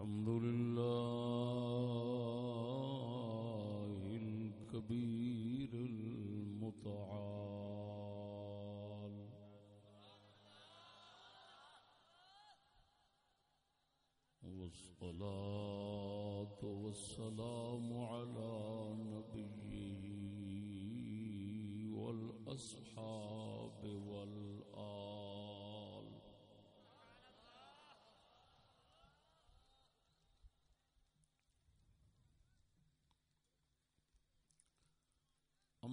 الحمد لله الكبير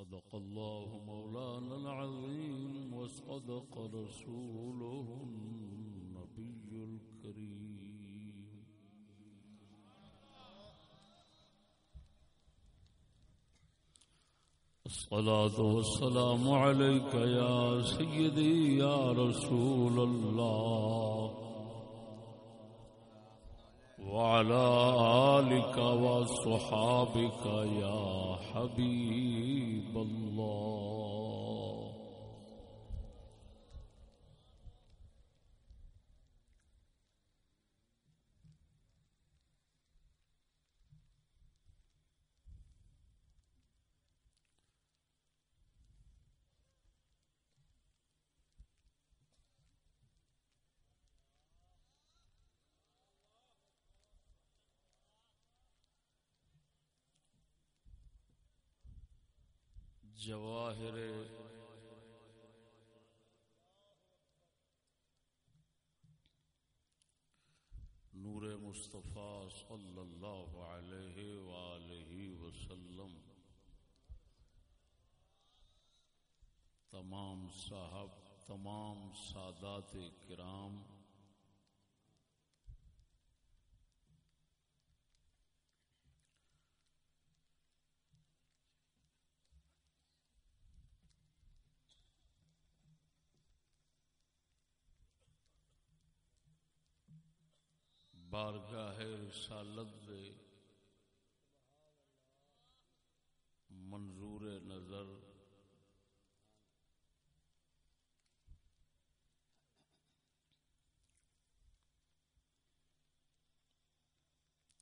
صدق الله مولانا العظيم وصدق رسوله النبي الكريم. الصلاة والسلام عليك يا سيدي يا رسول الله. وعلى آلك وصحابك يا حبيب الله. جواہر۔ نور مصطفیٰ صلی اللہ علیہ وآلہ وسلم۔ تمام صاحب تمام سادات کرام۔ بارگاہ رسالت دے منظور نظر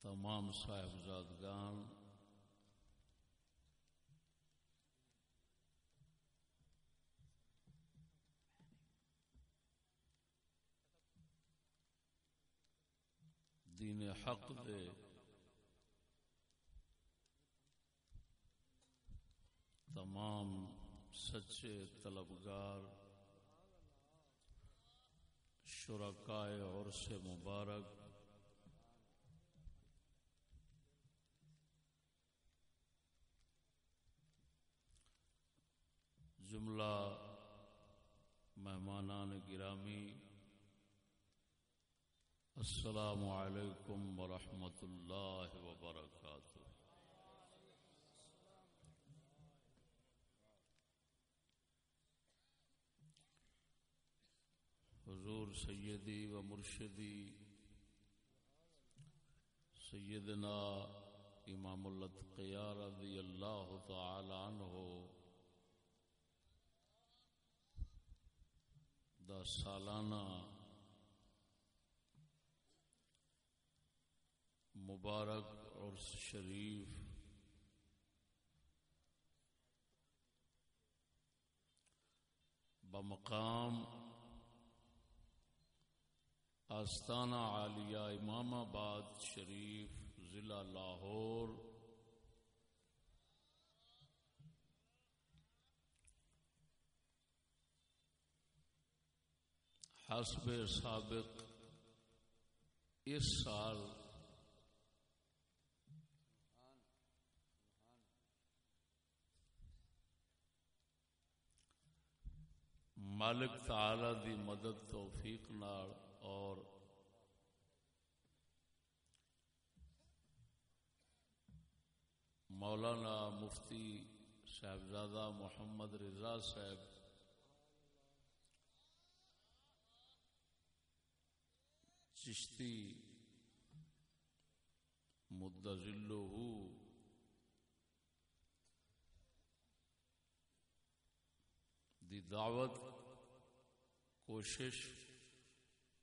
تمام صاحبزادگان دین حق دے۔ تمام سچے طلبگار شرکائے اور سے مبارک جملہ مہمانان گرامی السلام علیکم ورحمۃ اللہ وبرکاتہ حضور سیدی و مرشدی سیدنا امام الاتقیاء رضی اللہ تعالی عنہ دا سالانہ مبارک اور شریف۔ بمقام آستانہ عالیہ امام آباد شریف، ضلع لاہور۔ حسب سابق اس سال مالک تعالی دی مدد توفیق نال اور مولانا مفتی صاحبزادہ محمد رضا صاحب چشتی مدلو دی دعوت کوشش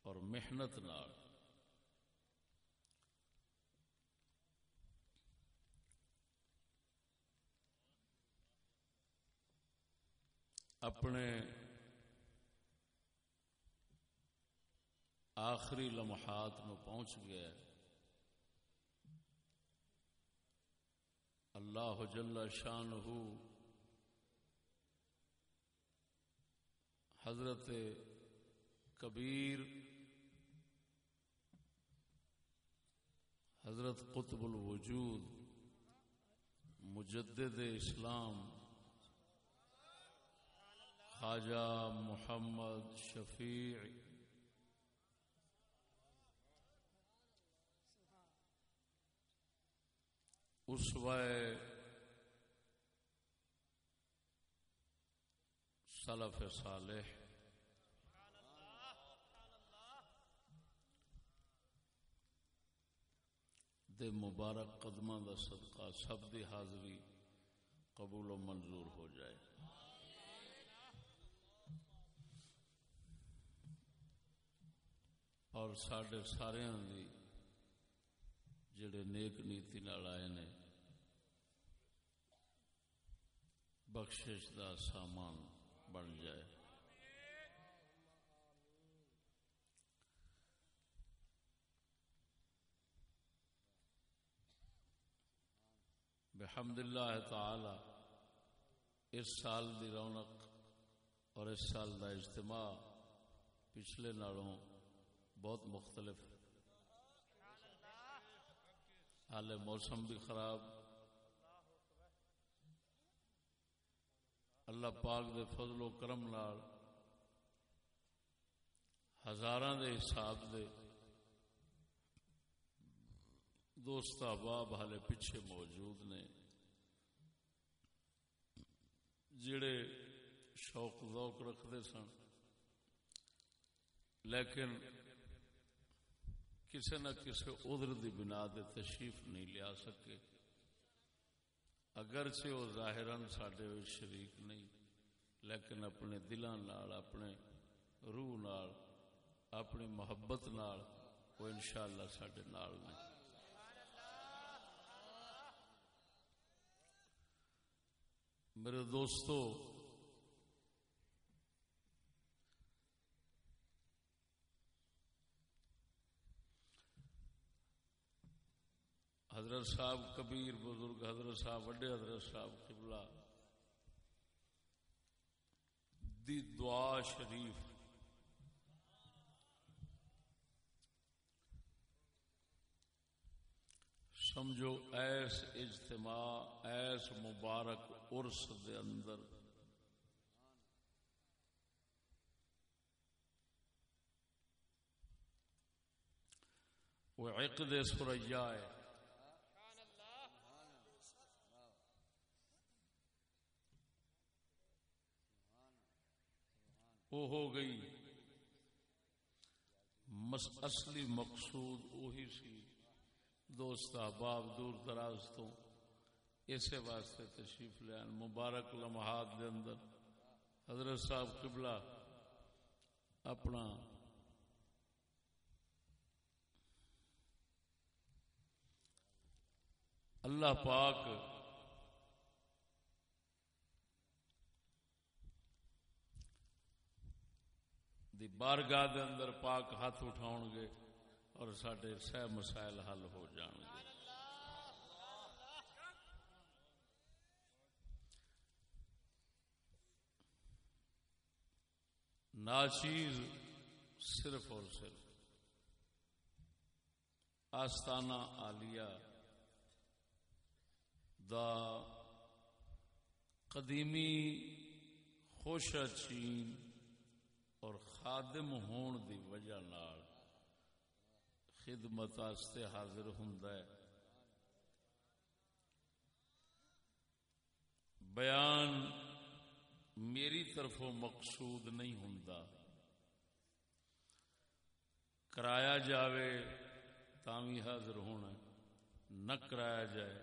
اور محنت نال۔ اپنے آخری لمحات میں پہنچ گیا اللہ جل شان حضرت کبیر حضرت قطب الوجود مجدد اسلام خواجہ محمد شفیع اس وائے سلف صالح دے مبارک قدمہ دا صدقہ سب دی حاضری قبول و منظور ہو جائے۔ اور سارے سارے دی جڑے نیک نیتی نال آئے نے، بخشش دا سامان بن جائے۔ بحمد اللہ تعالی، اس سال دی رونق اور اس سال دا اجتماع پچھلے نالوں بہت مختلف حال موسم بھی خراب۔ اللہ پاک دے فضل و کرم نال ہزار دے حساب دے دوست احباب حالے پیچھے موجود نے، جڑے شوق ذوق رکھتے سن، لیکن کسی نہ کسی ادر کی بنا دے تشریف نہیں لیا سکے۔ اگرچہ وہ ظاہر سڈے شریک نہیں، لیکن اپنے دلان نال، اپنے روح نال، اپنی محبت نال وہ انشاءاللہ سڈے نال نے۔ میرے دوستو، حضرت صاحب کبیر بزرگ، حضرت صاحب وڈے، حضرت صاحب قبلہ، دی دعا شریف سمجھو، ایس اجتماع، ایس مبارک عرس دے اندر۔ وہ عقد سریا ہے۔ وہ ہو گئی۔ اصلی مقصود وہی سی۔ دوست احباب دور دراز تو اسے واسطے تشریف لیا مبارک لمحات دے اندر حضرت صاحب قبلہ اپنا اللہ پاک دی دی بارگاہ دے اندر پاک ہاتھ اٹھاؤ گے۔ اور سڈے سہ مسائل حل ہو جان گے۔ ناچیز صرف اور صرف آستانہ آلیا دا قدیمی خوش چین اور خادم ہون دی وجہ نال خدمت آستے حاضر ہوں بیان میری طرفوں مقصود نہیں ہوں کرایا جاوے تاوی حاضر ہونا نہ کرایا جائے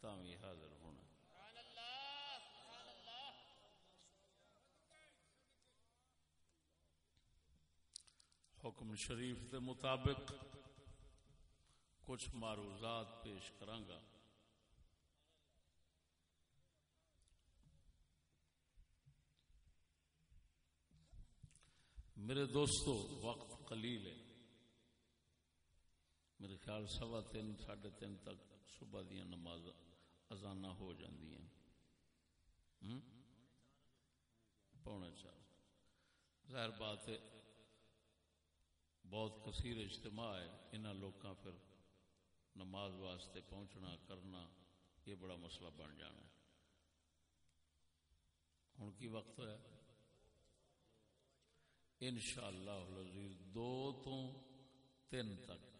تاوی حاضر ہونا حکم شریف کے مطابق کچھ معروضات پیش کرانگا۔ میرے دوستو، وقت قلیل ہے۔ میرے خیال سوا تین، ساڑھے تین تک صبح دیا نماز ازانا ہو جاندی ہیں۔ پونے چار۔ ظاہر بات ہے، بہت کثیر اجتماع ہے۔ انہاں لوکاں پھر نماز واسطے پہنچنا، کرنا، یہ بڑا مسئلہ بن جانا ہے۔ ہوں کی وقت ہے؟ انشاءاللہ العزیز دو تو تین تک۔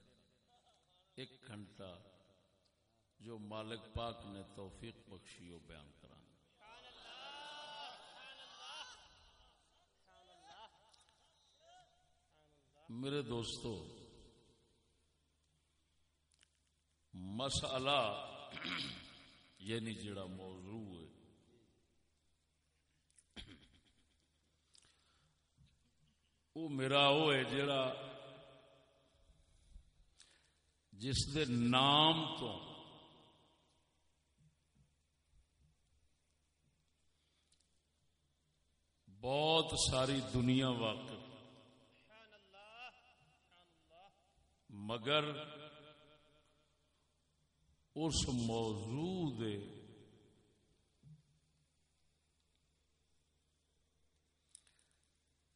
ایک گھنٹہ جو مالک پاک نے توفیق بخشی، وہ بیان کرا میرے دوستو مسئلہ یعنی جڑا موضوع ہے۔ وہ میرا وہ ہے جڑا جس دے نام تو بہت ساری دنیا واقف مگر اس موضوع دے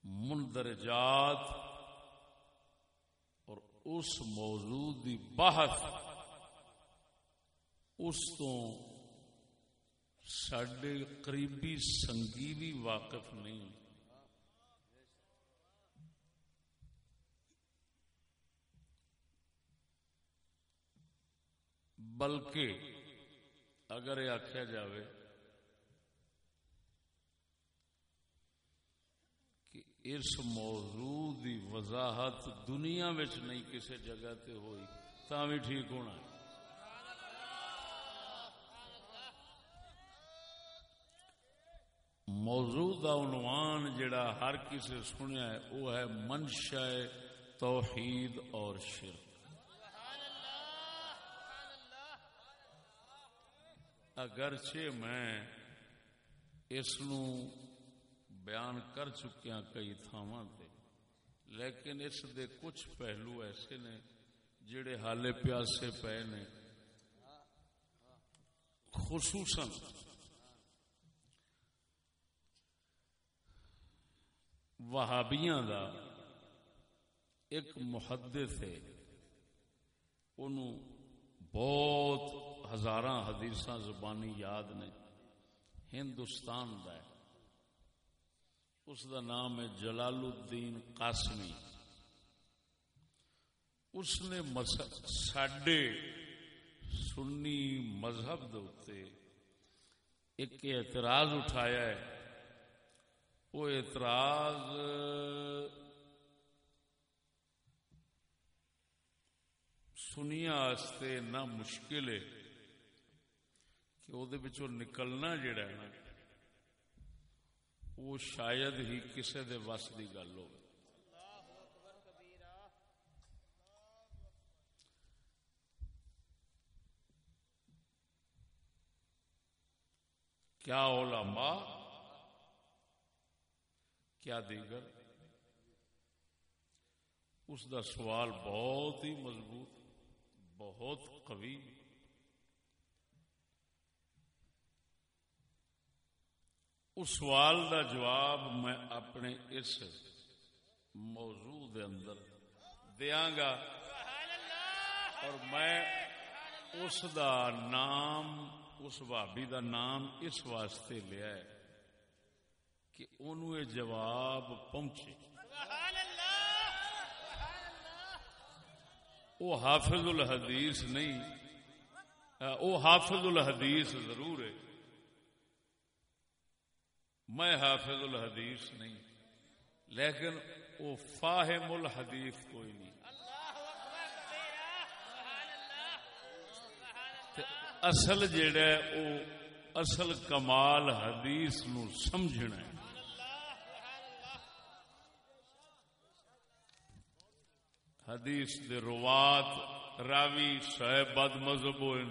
مندرجات اور اس موضوع دی بحث اس تو سڈے قریبی سنگی بھی واقف نہیں۔ بلکہ اگر یہ آخیا جائے کہ اس موضوع دی وضاحت دنیا نہیں کسی جگہ تے ہوئی تا بھی ٹھیک ہونا ہے۔ موضوع کا عنوان جڑا ہر کسی سنیا ہے، وہ ہے منشا توحید اور شرک۔ اگرچہ میں اس نو بیان کر چکیا کئی تھاواں تے، لیکن اس دے کچھ پہلو ایسے نے جڑے حالے پیاسے پے نے۔ خصوصاً وہابیاں دا ایک محدث ہے، انہوں بہت ہزار حدیث زبانی یاد نے۔ ہندوستان دا ہے۔ اس دا نام ہے جلال الدین قاسمی۔ اس نے سڈے سنی مذہب دے ایک اعتراض اٹھایا ہے۔ وہ اعتراض سنیا نہ مشکل ہے۔ کہ وہ نکلنا جڑا ہے نا، وہ شاید ہی کسی دے وس کی گل ہو کیا علماء، کیا دیگر؟ اس دا سوال بہت ہی مضبوط، بہت قوی۔ اس سوال دا جواب میں اپنے اس موضوع دے اندر دیاں گا اور میں اس دا نام، اس بھابی دا نام اس واسطے لیا ہے کہ انہوں یہ جواب پہنچے۔ وہ حافظ الحدیث نہیں وہ حافظ الحدیث ضرور ہے۔ میں حافظ الحدیث نہیں لیکن وہ فاہم الحدیث کوئی نہیں۔ اصل جڑا وہ اصل کمال حدیث نو سمجھنا ہے۔ حدیث دے روات راوی صاحب بد مذہب ہوئے۔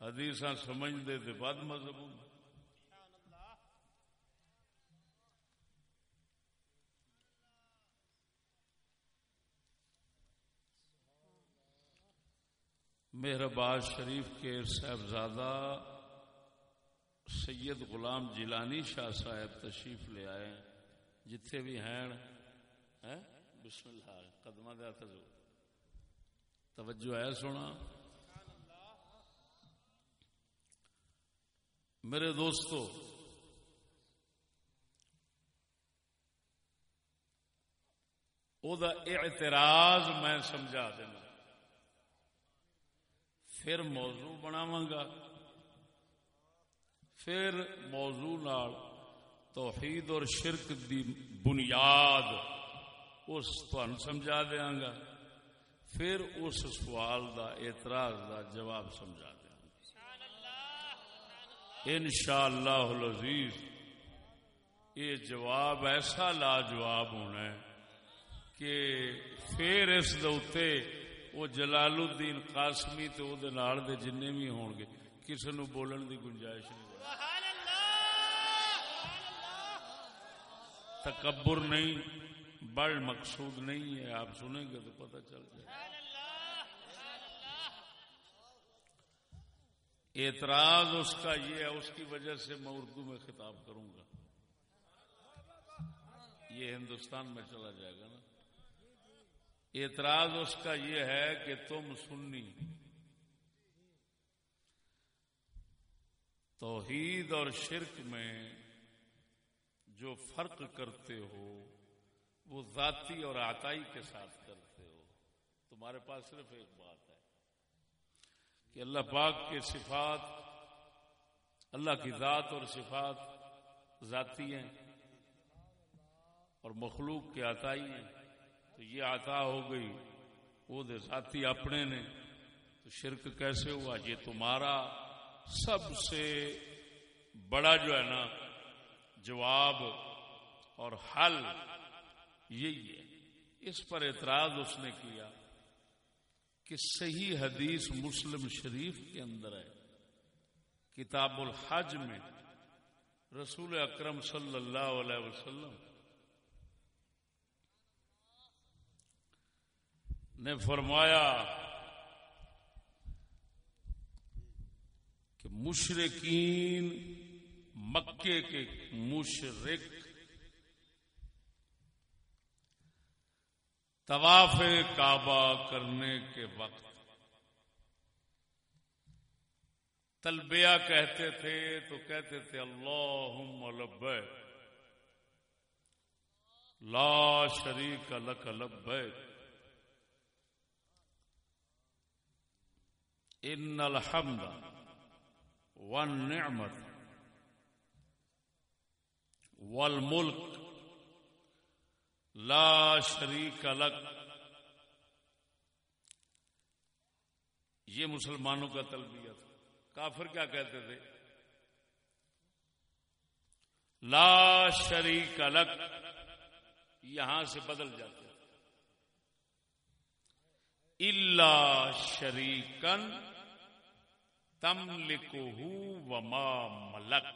حدیث سمجھتے دے بد مذہب ہوئے مہرباز شریف کے صاحبزادہ سید غلام جیلانی شاہ صاحب تشریف لے آئے جتھے بھی ہیں بسم اللہ، قدمہ دیا توجہ ہے سونا۔ میرے دوستو، او دا اعتراض میں سمجھا دینا۔ پھر موضوع بناواں گا پھر موضوع نال توحید اور شرک دی بنیاد اس تہن سمجھا دیاں گا۔ پھر اس سوال دا اعتراض دا جواب سمجھا دیا ان شاء اللہ عزیز یہ جواب ایسا لاجواب ہونا ہے کہ پھر اس دے وہ جلال الدین قاسمی تے او دے نال دے جننے بھی ہون گے کسی نو بولن دی گنجائش نہیں تکبر نہیں بڑ مقصود نہیں ہے آپ سنیں گے تو پتہ چل جائے۔ اعتراض اس کا یہ ہے، اس کی وجہ سے میں اردو میں خطاب کروں گا۔ یہ ہندوستان میں چلا جائے گا نا۔ اعتراض اس کا یہ ہے کہ تم سنی۔ توحید اور شرک میں جو فرق کرتے ہو، وہ ذاتی اور آتائی کے ساتھ کرتے ہو۔ تمہارے پاس صرف ایک بات ہے کہ اللہ پاک کے صفات، اللہ کی ذات اور صفات ذاتی ہیں اور مخلوق کے آتائی ہیں۔ تو یہ عطا ہو گئی، وہ دے ساتھی اپنے نے۔ تو شرک کیسے ہوا؟ یہ تمہارا سب سے بڑا جو ہے نا جواب اور حل یہی ہے۔ اس پر اعتراض اس نے کیا کہ صحیح حدیث مسلم شریف کے اندر ہے۔ کتاب الحج میں رسول اکرم صلی اللہ علیہ وسلم نے فرمایا کہ مشرقین مکے کے مشرق طواف کعبہ کرنے کے وقت تلبیہ کہتے تھے تو کہتے تھے اللہ لبیک، لا شریک لک لبیک۔ ان الحمد والنعمت والملک لا شریک لک یہ مسلمانوں کا تلبیہ تھا۔ کافر کیا کہتے تھے؟ لا شریک لک یہاں سے بدل جاتے۔ اللہ شریکن تم لکھو وما ملک۔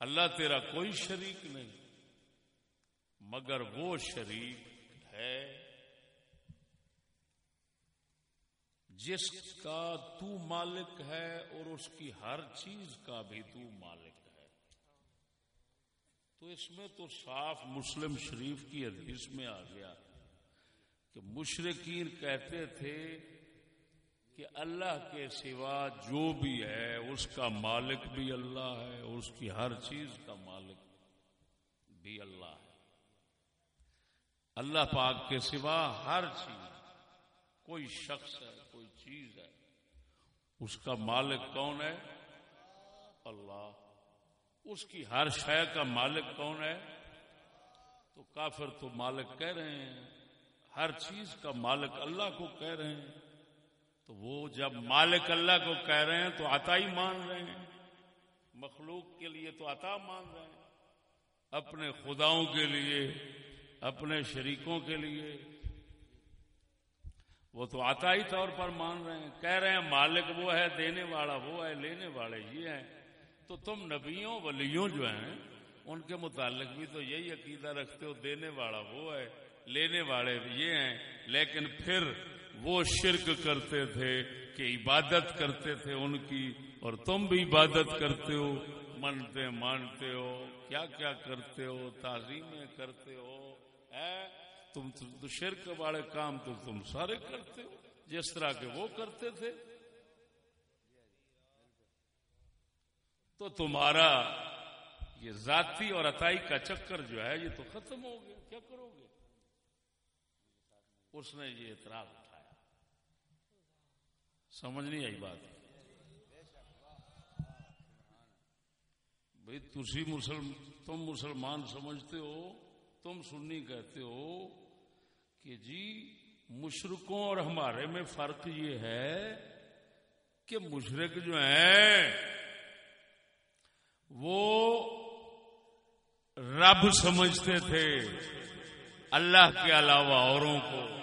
اللہ تیرا کوئی شریک نہیں، مگر وہ شریک ہے جس کا تو مالک ہے اور اس کی ہر چیز کا بھی تو مالک ہے۔ تو اس میں تو صاف مسلم شریف کی حدیث میں آ گیا کہ مشرقین کہتے تھے کہ اللہ کے سوا جو بھی ہے، اس کا مالک بھی اللہ ہے، اس کی ہر چیز کا مالک بھی اللہ ہے۔ اللہ پاک کے سوا ہر چیز، کوئی شخص ہے، کوئی چیز ہے، اس کا مالک کون ہے؟ اللہ۔ اس کی ہر شے کا مالک کون ہے؟ تو کافر تو مالک کہہ رہے ہیں۔ ہر چیز کا مالک اللہ کو کہہ رہے ہیں۔ تو وہ جب مالک اللہ کو کہہ رہے ہیں تو عطا ہی مان رہے ہیں۔ مخلوق کے لیے تو عطا مان رہے ہیں۔ اپنے خداؤں کے لیے، اپنے شریکوں کے لیے۔ وہ تو عطائی طور پر مان رہے ہیں۔ کہہ رہے ہیں، مالک وہ ہے، دینے والا وہ ہے، لینے والے یہ ہیں۔ تو تم نبیوں، ولیوں جو ہیں، ان کے متعلق بھی تو یہی عقیدہ رکھتے ہو، دینے والا وہ ہے، لینے والے یہ ہیں۔ لیکن پھر وہ شرک کرتے تھے کہ عبادت کرتے تھے ان کی اور تم بھی عبادت کرتے ہو منتے مانتے ہو، کیا کیا کرتے ہو، تعظیمیں کرتے ہو تم تو شرک والے کام تو تم سارے کرتے ہو، جس طرح کے وہ کرتے تھے۔ تو تمہارا یہ ذاتی اور عطائی کا چکر جو ہے، یہ تو ختم ہو گیا، کیا کرو گے؟ اس نے یہ اعتراض سمجھ نہیں آئی بات۔ بھائی تھی مسلم، تم مسلمان سمجھتے ہو، تم سننی کہتے ہو کہ جی مشرقوں اور ہمارے میں فرق یہ ہے کہ مشرق جو ہیں، وہ رب سمجھتے تھے، اللہ کے علاوہ اوروں کو۔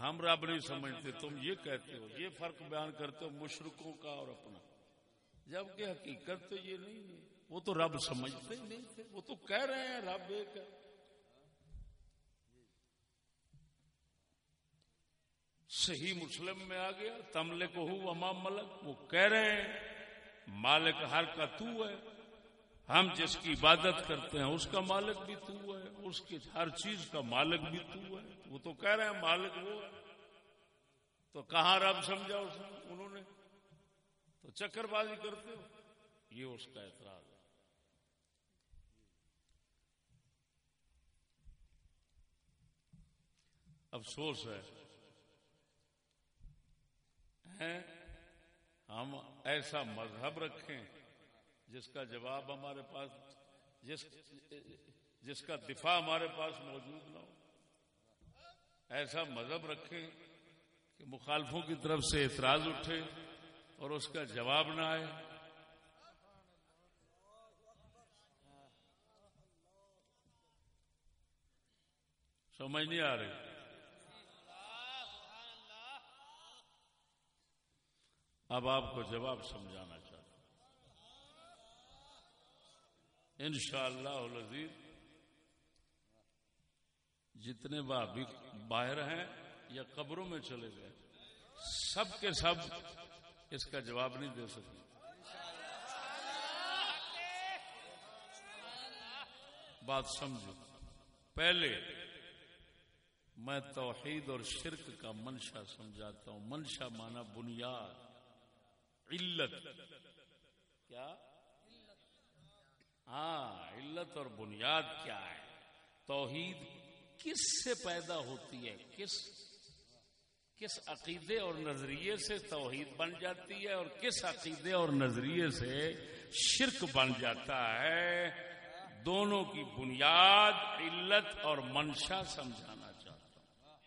ہم رب نہیں سمجھتے، تم یہ کہتے ہو، یہ فرق بیان کرتے ہو مشرقوں کا اور اپنا۔ جبکہ حقیقت تو یہ نہیں ہے، وہ تو رب سمجھتے ہی نہیں تھے، وہ تو کہہ رہے ہیں رب ایک ہے۔ صحیح مسلم میں آ گیا تملے کو ہوں امام ملک، وہ کہہ رہے ہیں، مالک ہر کا تو ہے۔ ہم جس کی عبادت کرتے ہیں، اس کا مالک بھی تو ہے، اس کی ہر چیز کا مالک بھی تو ہے۔ وہ تو کہہ رہے ہیں مالک وہ ہے۔ تو کہاں رب سمجھا اس نے؟ انہوں نے۔ تو چکر بازی کرتے ہو۔ یہ اس کا اعتراض ہے۔ افسوس ہے۔ ہم ایسا مذہب رکھیں۔ جس کا جواب ہمارے پاس، جس جس کا دفاع ہمارے پاس موجود نہ ہو۔ ایسا مذہب رکھیں کہ مخالفوں کی طرف سے اعتراض اٹھے اور اس کا جواب نہ آئے۔ سمجھ نہیں آ رہی۔ اب آپ کو جواب سمجھانا چاہتا ہوں ان شاء اللہ جتنے بھابی باہر ہیں یا قبروں میں چلے گئے، سب کے سب اس کا جواب نہیں دے سکتے۔ بات سمجھو، پہلے میں توحید اور شرک کا منشا سمجھاتا ہوں۔ منشا مانا بنیاد، علت۔ کیا؟ ہاں علت اور بنیاد کیا ہے؟ توحید کس سے پیدا ہوتی ہے؟ کس کس عقیدے اور نظریے سے توحید بن جاتی ہے اور کس عقیدے اور نظریے سے شرک بن جاتا ہے؟ دونوں کی بنیاد علت اور منشا سمجھانا چاہتا ہوں۔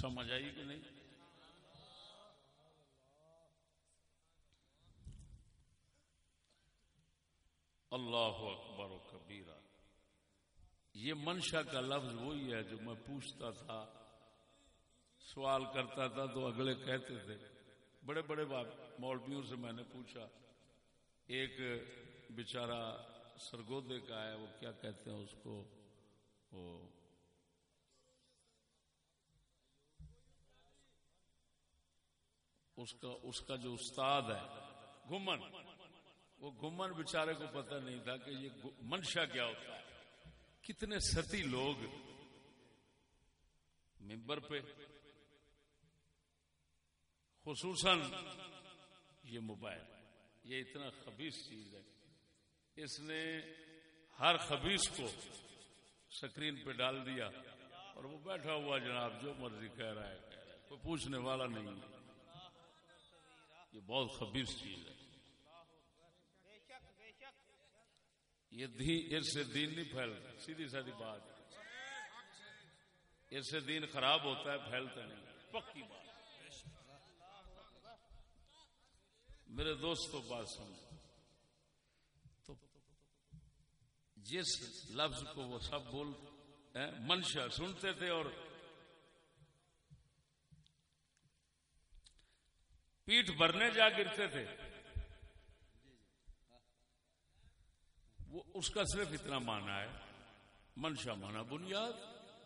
سمجھ آئی کہ نہیں؟ اللہ اکبر و کبیرہ۔ یہ منشا کا لفظ وہی ہے جو میں پوچھتا تھا، سوال کرتا تھا تو اگلے کہتے تھے۔ بڑے بڑے مولویوں سے میں نے پوچھا، ایک بیچارہ سرگودے کا ہے، وہ کیا کہتے ہیں اس کو؟ وہ اس کا اس کا جو استاد ہے گمن وہ گمن بیچارے کو پتہ نہیں تھا کہ یہ منشا کیا ہوتا ہے۔ کتنے ستی لوگ ممبر پہ۔ خصوصاً یہ موبائل۔ یہ اتنا خبیص چیز ہے۔ اس نے ہر خبیص کو سکرین پہ ڈال دیا اور وہ بیٹھا ہوا جناب جو مرضی کہہ رہا ہے، کوئی پوچھنے والا نہیں یہ بہت خبیص چیز ہے۔ یہ اس سے دین نہیں پھیلتا، سیدھی سادی بات۔ اس سے دین خراب ہوتا ہے، پھیلتا نہیں۔ پکی بات۔ میرے دوستوں بات سمجھ تو جس لفظ کو وہ سب بول منشا سنتے تھے اور پیٹ بھرنے جا گرتے تھے۔ وہ اس کا صرف اتنا مانا ہے۔ منشا مانا بنیاد۔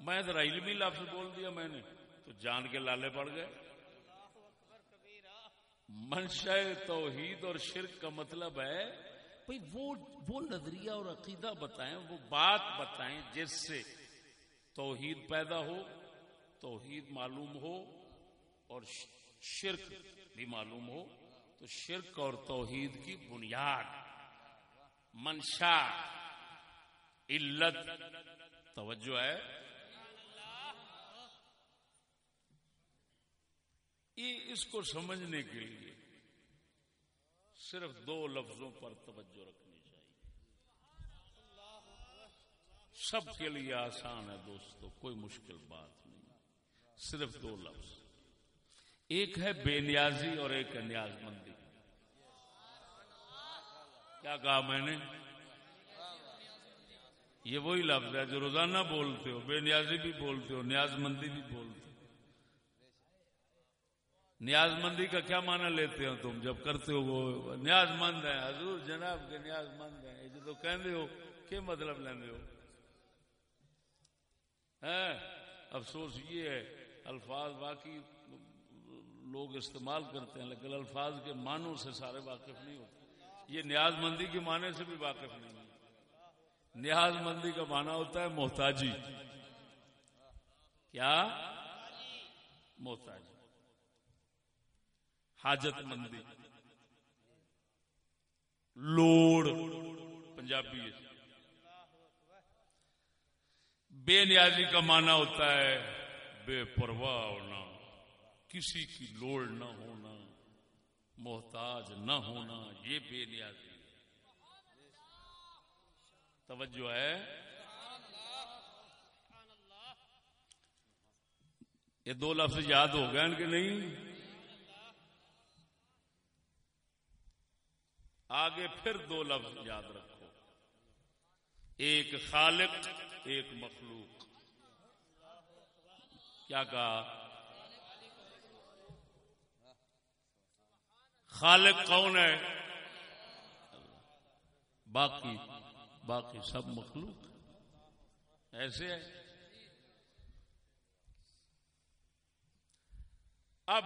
میں ذرا علمی لفظ بول دیا میں نے، تو جان کے لالے پڑ گئے۔ منشا توحید اور شرک کا مطلب ہے بھائی وہ وہ نظریہ اور عقیدہ بتائیں، وہ بات بتائیں جس سے توحید پیدا ہو، توحید معلوم ہو اور شرک بھی معلوم ہو۔ تو شرک اور توحید کی بنیاد۔ منشا علت۔ توجہ ہے۔ اس کو سمجھنے کے لیے صرف دو لفظوں پر توجہ رکھنی چاہیے۔ سب کے لیے آسان ہے دوستو، کوئی مشکل بات نہیں۔ صرف دو لفظ۔ ایک ہے بے نیازی اور ایک ہے نیاز مندی کیا کہا میں نے؟ یہ وہی لفظ ہے جو روزانہ بولتے ہو، بے نیازی بھی بولتے ہو، نیاز مندی بھی بولتے ہو۔ نیاز مندی کا کیا معنی لیتے ہو تم جب کرتے ہو وہ؟ نیاز مند ہے حضور جناب کے نیاز مند ہے جو تو کہندے ہو کیا مطلب لیندے ہو؟ ہاں، افسوس یہ ہے، الفاظ باقی لوگ استعمال کرتے ہیں، لیکن الفاظ کے معنوں سے سارے واقف نہیں ہوتے۔ یہ نیاز مندی کے معنی سے بھی واقف نہیں نیاز مندی کا معنی ہوتا ہے محتاجی۔ کیا؟ محتاجی۔ حاجت مندی۔ لوڑ۔ پنجابی بے نیازی کا معنی ہوتا ہے بے پرواہ ہونا۔ کسی کی لوڑ نہ ہونا محتاج نہ ہونا، یہ بے نیازی توجہ ہے؟ یہ دو لفظ یاد ہو گئے ان کے نہیں؟ آگے پھر دو لفظ یاد رکھو۔ ایک خالق، ایک مخلوق۔ کیا کہا؟ خالق کون ہے؟ باقی باقی سب مخلوق ایسے ہے اب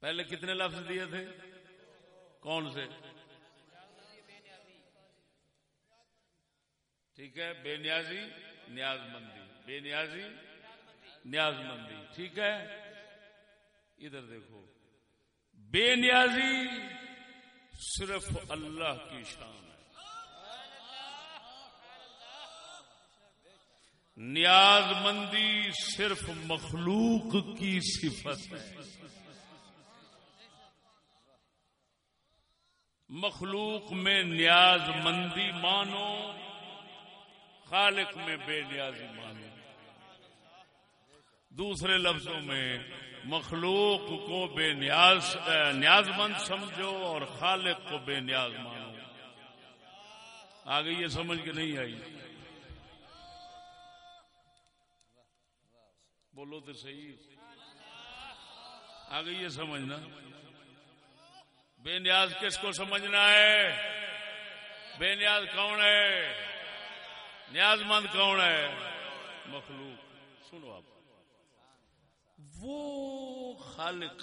پہلے کتنے لفظ دیے تھے؟ کون سے؟ ٹھیک ہے، بے نیازی، نیاز مندی۔ بے نیازی، نیاز مندی۔ ٹھیک ہے؟ ادھر دیکھو۔ بے نیازی صرف اللہ کی شان ہے۔ نیاز مندی صرف مخلوق کی صفت ہے۔ مخلوق میں نیاز مندی مانو، خالق میں بے نیازی مانو۔ دوسرے لفظوں میں مخلوق کو بے نیاز نیاز مند سمجھو اور خالق کو بے نیاز مانو۔ آگے یہ سمجھ کے نہیں آئی۔ بولو تو صحیح۔ آگے یہ سمجھنا۔ بے نیاز کس کو سمجھنا ہے؟ بے نیاز کون ہے؟ نیاز مند کون ہے؟ مخلوق۔ سنو آپ۔ وہ خالق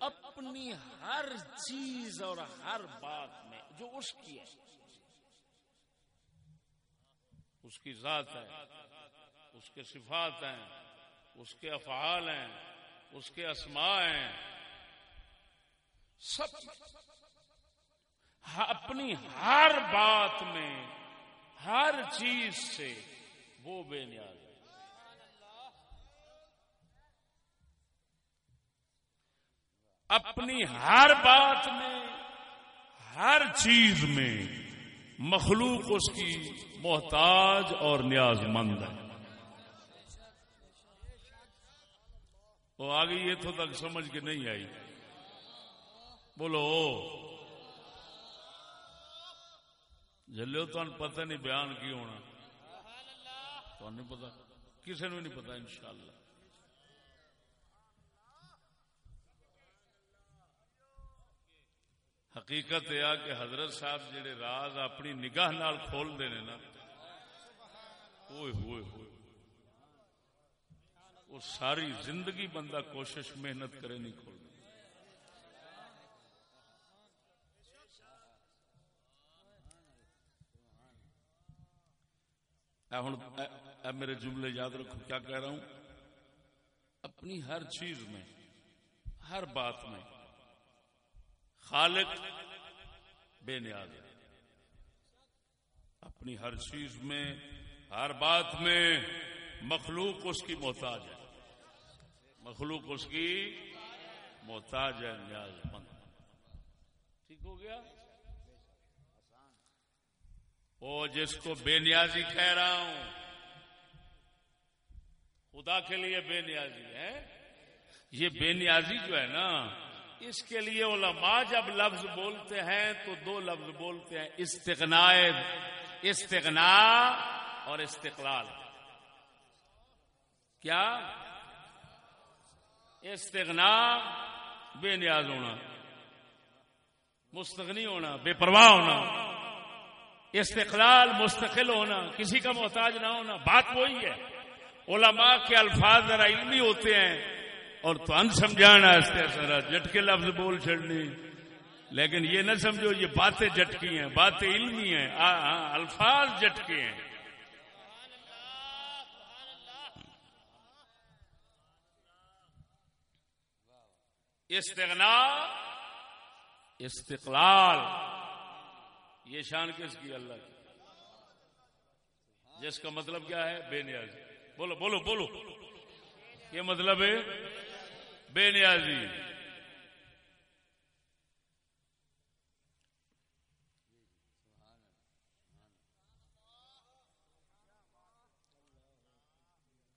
اپنی ہر چیز اور ہر بات میں جو اس کی ہے، اس کی ذات ہے، اس کے صفات ہیں، اس کے افعال ہیں، اس کے اسماء ہیں۔ سب اپنی ہر بات میں، ہر چیز سے وہ بے نیاز ہے اپنی ہر بات میں، ہر چیز میں مخلوق اس کی محتاج اور نیاز مند ہے۔ وہ آگے یہ تو تک سمجھ کے نہیں آئی۔ بولو۔ جلو تو پتہ نہیں بیان کی ہونا۔ تو پتا کسی نے نہیں پتا انشاءاللہ۔ حقیقت یہ کہ حضرت صاحب جڑے راز اپنی نگاہ نال کھول دے نا ہوئے ہوئے ہوئے۔ وہ ساری زندگی بندہ کوشش محنت کرے نہیں کھول ہوں میرے جملے یاد رکھو، کیا کہہ رہا ہوں؟ اپنی ہر چیز میں، ہر بات میں خالق بے نیاز ہے۔ اپنی ہر چیز میں، ہر بات میں مخلوق اس کی محتاج ہے۔ مخلوق اس کی محتاج ہے، نیاز مند۔ ٹھیک ہو گیا؟ وہ جس کو بے نیازی کہہ رہا ہوں، خدا کے لیے بے نیازی ہے۔ یہ بے نیازی جو ہے نا اس کے لیے علماء جب لفظ بولتے ہیں تو دو لفظ بولتے ہیں استغنا استغنا اور استقلال۔ کیا؟ استغنا بے نیاز ہونا، مستغنی ہونا، بے پرواہ ہونا، استقلال مستقل ہونا، کسی کا محتاج نہ ہونا، بات وہی ہے۔ علماء کے الفاظ ذرا علمی ہوتے ہیں اور تو ان سمجھانا ذرا جٹکے لفظ بول چڑنی لیکن یہ نہ سمجھو، یہ باتیں جٹکی ہیں، باتیں علمی ہیں۔ الفاظ جٹکے ہیں۔ استغنا، استقلال۔ یہ شان کس کی؟ اللہ کی۔ جس کا مطلب کیا ہے؟ بے نیازی۔ بولو بولو بولو۔ یہ مطلب ہے بے نیازی۔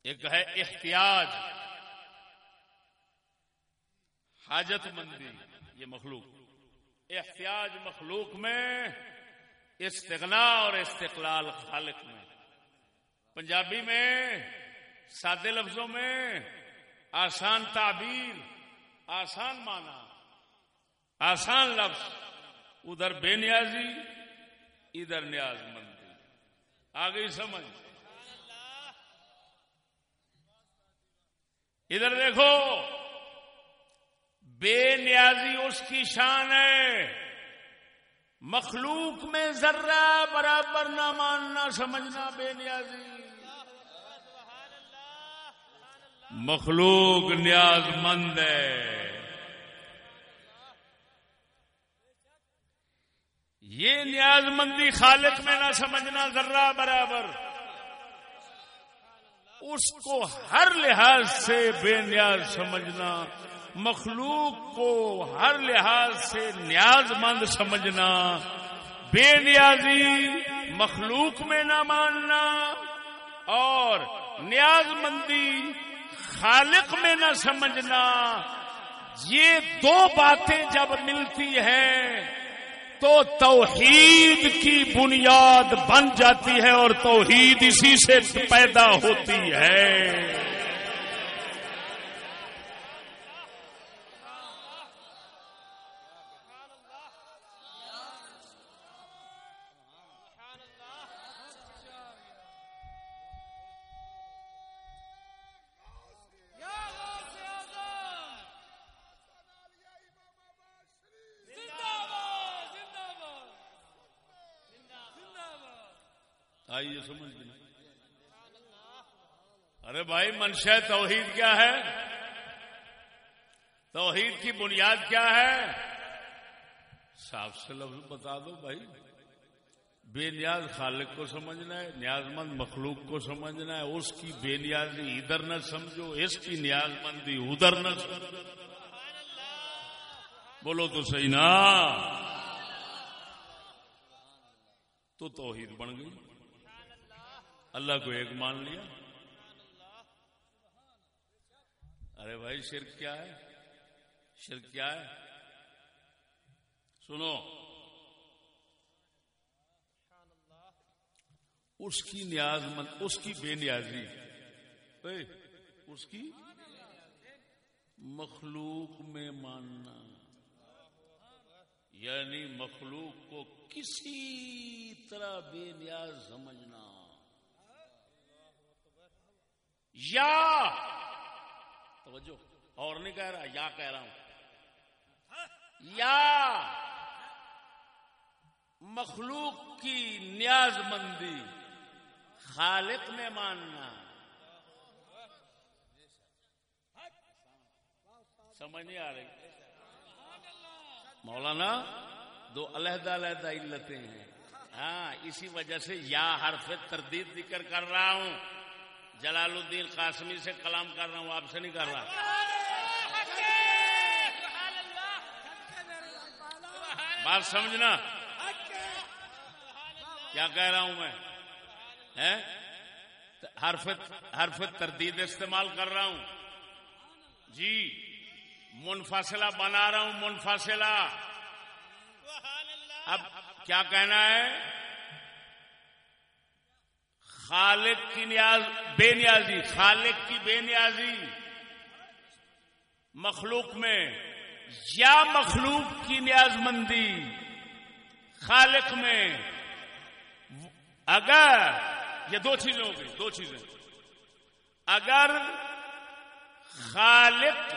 ایک ہے احتیاج۔ حاجت مندی، یہ مخلوق۔ احتیاج مخلوق میں، استغنا اور استقلال خالق میں۔ پنجابی میں، سادے لفظوں میں آسان تعبیر، آسان مانا آسان لفظ، ادھر بے نیازی، ادھر نیاز مندی۔ آ گئی سمجھ۔ ادھر دیکھو، بے نیازی اس کی شان ہے۔ مخلوق میں ذرہ برابر نہ ماننا، سمجھنا بے نیازی۔ مخلوق نیاز مند ہے۔ یہ نیاز مندی خالق میں نہ سمجھنا ذرہ برابر۔ اس کو ہر لحاظ سے بے نیاز سمجھنا، مخلوق کو ہر لحاظ سے نیاز مند سمجھنا، بے نیازی مخلوق میں نہ ماننا اور نیاز مندی خالق میں نہ سمجھنا۔ یہ دو باتیں جب ملتی ہیں تو توحید کی بنیاد بن جاتی ہے اور توحید اسی سے پیدا ہوتی ہے آئیے سمجھ گئے ارے بھائی منشا توحید کیا ہے؟ توحید کی بنیاد کیا ہے؟ صاف سے لفظ بتا دو بھائی۔ بے نیاز خالق کو سمجھنا ہے، نیاز مند مخلوق کو سمجھنا ہے۔ اس کی بے نیازی ادھر نہ سمجھو، اس کی نیاز مندی ادھر نہ سمجھو۔ بولو تو صحیح نا۔ تو توحید بن گئی۔ اللہ کو ایک مان لیا۔ ارے بھائی، شرک کیا ہے؟ شرک کیا ہے؟ سنو۔ اس کی نیاز مند اس کی بے نیازی۔ اس کی مخلوق میں ماننا۔ یعنی مخلوق کو کسی طرح بے نیاز سمجھنا۔ یا توجہ، اور نہیں کہہ رہا، یا کہہ رہا ہوں۔ یا مخلوق کی نیاز مندی، خالق میں ماننا۔ سمجھ نہیں آ رہی۔ مولانا، دو علیحدہ علیحدہ علتیں ہیں۔ ہاں اسی وجہ سے یا حرف تردید ذکر کر رہا ہوں۔ جلال الدین قاسمی سے کلام کر رہا ہوں آپ سے نہیں کر رہا۔ بات سمجھنا؟ کیا کہہ رہا ہوں میں؟ حرف حرف تردید استعمال کر رہا ہوں۔ جی منفاصلہ بنا رہا ہوں منفاصلہ اب کیا کہنا ہے؟ خالق کی نیاز بے نیازی، خالق کی بے نیازی مخلوق میں، یا مخلوق کی نیاز مندی خالق میں۔ اگر یہ دو چیزیں ہو گئی، دو چیزیں۔ اگر خالق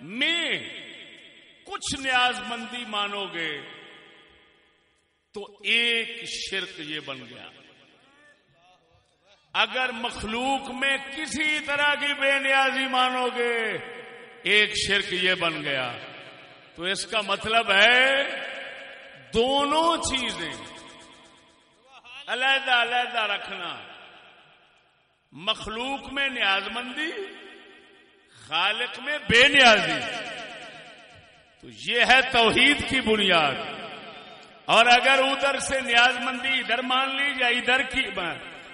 میں کچھ نیاز مندی مانو گے تو ایک شرک یہ بن گیا۔ اگر مخلوق میں کسی طرح کی بے نیازی مانو گے، ایک شرک یہ بن گیا۔ تو اس کا مطلب ہے دونوں چیزیں۔ علیحدہ علیحدہ رکھنا۔ مخلوق میں نیاز مندی خالق میں بے نیازی۔ تو یہ ہے توحید کی بنیاد۔ اور اگر ادھر سے نیاز مندی ادھر مان لی یا ادھر کی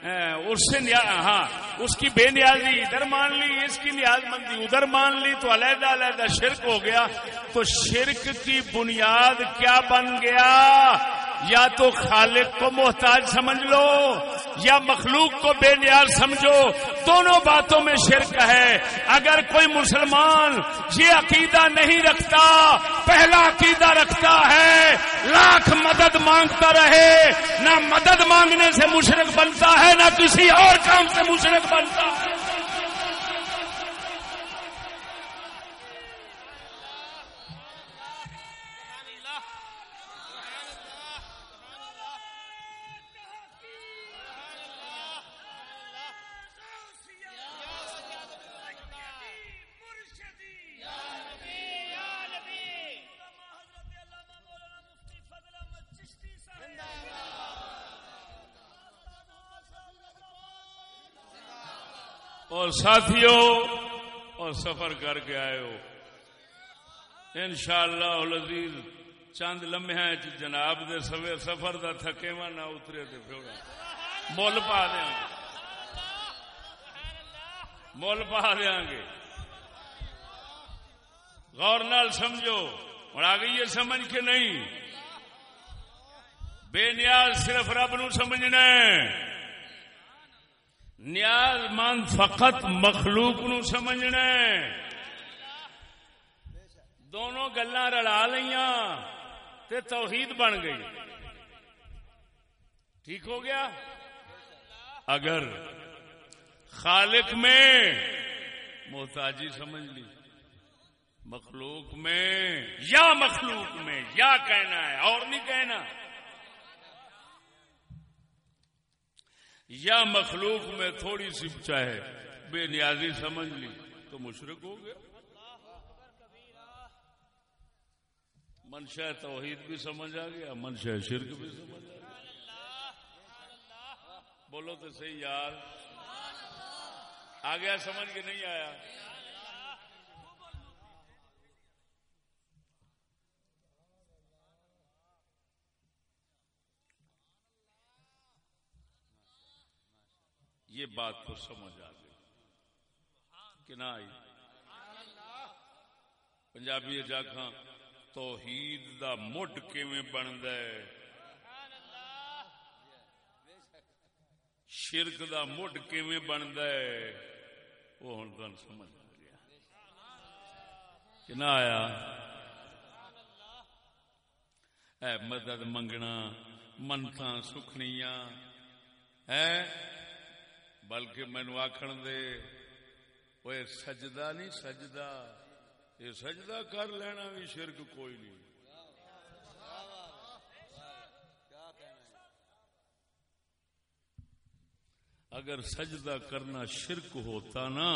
اس سے ہاں اس کی بے نیازی ادھر مان لی، اس کی نیاز مندی ادھر مان لی، تو علیحدہ علیحدہ شرک ہو گیا۔ تو شرک کی بنیاد کیا بن گیا؟ یا تو خالق کو محتاج سمجھ لو، یا مخلوق کو بے نیاز سمجھو، دونوں باتوں میں شرک ہے۔ اگر کوئی مسلمان یہ عقیدہ نہیں رکھتا، پہلا عقیدہ رکھتا ہے، لاکھ مدد مانگتا رہے، نہ مدد مانگنے سے مشرق بنتا ہے، نہ کسی اور کام سے مشرق بنتا ہے۔ اور ساتھیوں اور سفر کر کے آئے ہو ان شاء اللہ چند لمحے جناب دے سفر دا تھکے وا نہ اترے مل پا دیا گے۔ مل پا دیا گے۔ غور نال سمجھو۔ اور آگے یہ سمجھ کے نہیں۔ بے نیاز صرف رب نو سمجھنا نیاز مند فقط مخلوق نو سمجھنا دونوں گلا رلا لیا توحید بن گئی۔ ٹھیک ہو گیا؟ اگر خالق میں محتاجی سمجھ لی، مخلوق میں یا مخلوق میں، یا کہنا ہے اور نہیں کہنا۔ یا مخلوق میں تھوڑی سی چاہے بے نیازی سمجھ لی۔ تو مشرق ہو گیا۔ منشا توحید بھی سمجھ آ گیا منشا شرک بھی سمجھ آ گیا۔ بولو تو صحیح یار۔ آ گیا سمجھ کے نہیں آیا؟ یہ بات تو سمجھ آ گئی کہ نہ آئی۔ پنجابی جاخا توحید دا مڈ کیویں بنتا ہے؟ شرک دا مڈ کیویں بنتا ہے؟ وہ ہوں تم سمجھ آ گیا۔ کہ نہ آیا۔ اے مدد منگنا منتا سکھنیاں۔ ہے بلکہ مینو آخر دے وہ سجدہ نہیں سجدہ، یہ سجدہ کر لینا بھی شرک کوئی نہیں۔ اگر سجدہ کرنا شرک ہوتا نا،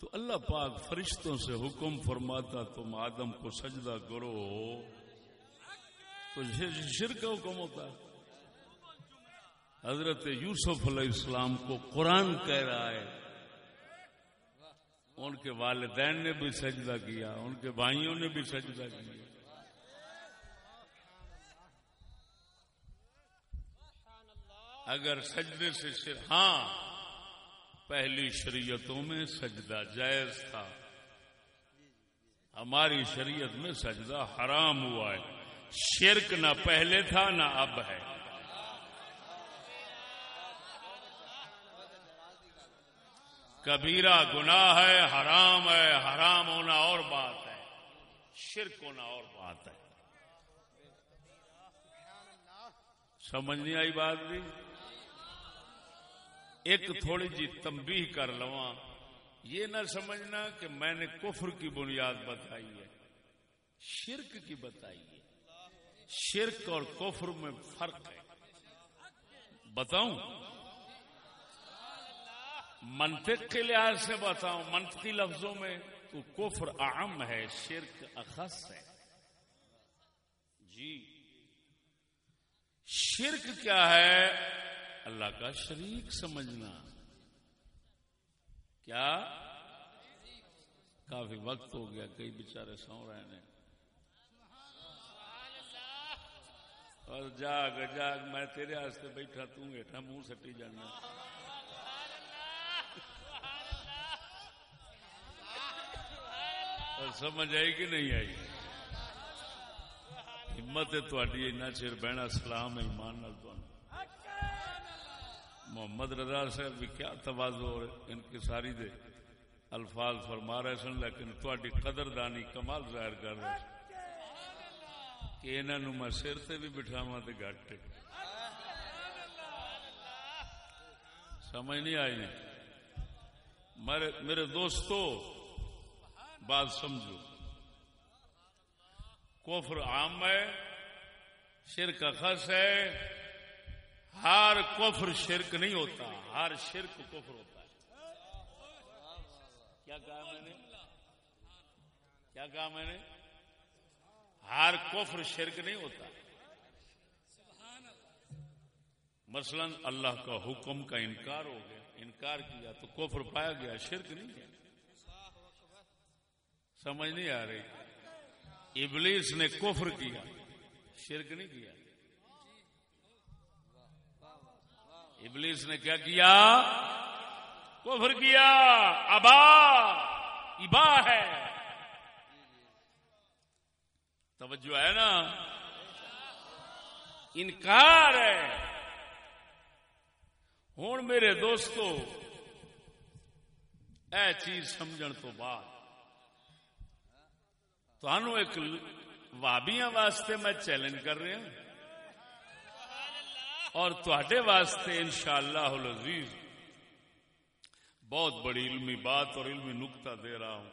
تو اللہ پاک فرشتوں سے حکم فرماتا، تم آدم کو سجدہ کرو۔ تو شرک حکم ہوتا۔ ہے حضرت یوسف علیہ السلام کو قرآن کہہ رہا ہے۔ ان کے والدین نے بھی سجدہ کیا، ان کے بھائیوں نے بھی سجدہ کیا۔ اگر سجدے سے شر... ہاں پہلی شریعتوں میں سجدہ جائز تھا۔ ہماری شریعت میں سجدہ حرام ہوا ہے۔ شرک نہ پہلے تھا، نہ اب ہے۔ کبیرہ گناہ ہے، حرام ہے، حرام ہونا اور بات ہے۔ شرک ہونا اور بات ہے۔ سمجھ نہیں آئی بات بھی؟ ایک تھوڑی جی تمبی کر لوا یہ نہ سمجھنا کہ میں نے کفر کی بنیاد بتائی ہے۔ شرک کی بتائی ہے۔ شرک اور کفر میں فرق ہے۔ بتاؤں؟ منطق کے لحاظ سے بتاؤں، منطقی لفظوں میں تو کفر اعم ہے، شرک اخص ہے۔ جی۔ شرک کیا ہے؟ اللہ کا شریک سمجھنا۔ کیا؟ کافی وقت ہو گیا، کئی بےچارے سو رہے ہیں۔ اور جاگ جاگ، میں تیرے واسطے بیٹھا توں گیٹا منہ سٹی جانا۔ اور سمجھ آئی کہ نہیں آئی؟ ہمت ہے تھوڑی اینا چیر بہنا سلام ایمان نال تو محمد رضا صاحب بھی کیا توازو اور ان کی ساری دے الفاظ فرما رہے سن، لیکن تھوڑی قدر دانی کمال ظاہر کر رہے کہ انہوں نے میں سر سے بھی بٹھاوا تو گٹ سمجھ نہیں آئی؟ میرے دوستو بات سمجھو۔ کفر عام ہے، شرک خص ہے۔ ہر کفر شرک نہیں ہوتا، ہر شرک کفر ہوتا ہے۔ کیا کہا میں نے؟ کیا کہا میں نے؟ ہر کفر شرک نہیں ہوتا۔ مثلا اللہ کا حکم کا انکار ہو گیا، انکار کیا تو کفر پایا گیا، شرک نہیں کیا۔ سمجھ نہیں آ رہی۔ ابلیس نے کفر کیا، شرک نہیں کیا۔ ابلیس نے کیا کیا؟ کفر کیا۔ ابا ابا ہے۔ توجہ ہے نا؟ انکار ہے۔ ہوں میرے دوستو، اے چیز سمجھن تو بعد۔ تو ایک وابیاں واسطے میں چیلنج کر رہا ہوں۔ اور تے واسطے ان شاء اللہ بہت بڑی علمی بات اور علمی نقطہ دے رہا ہوں۔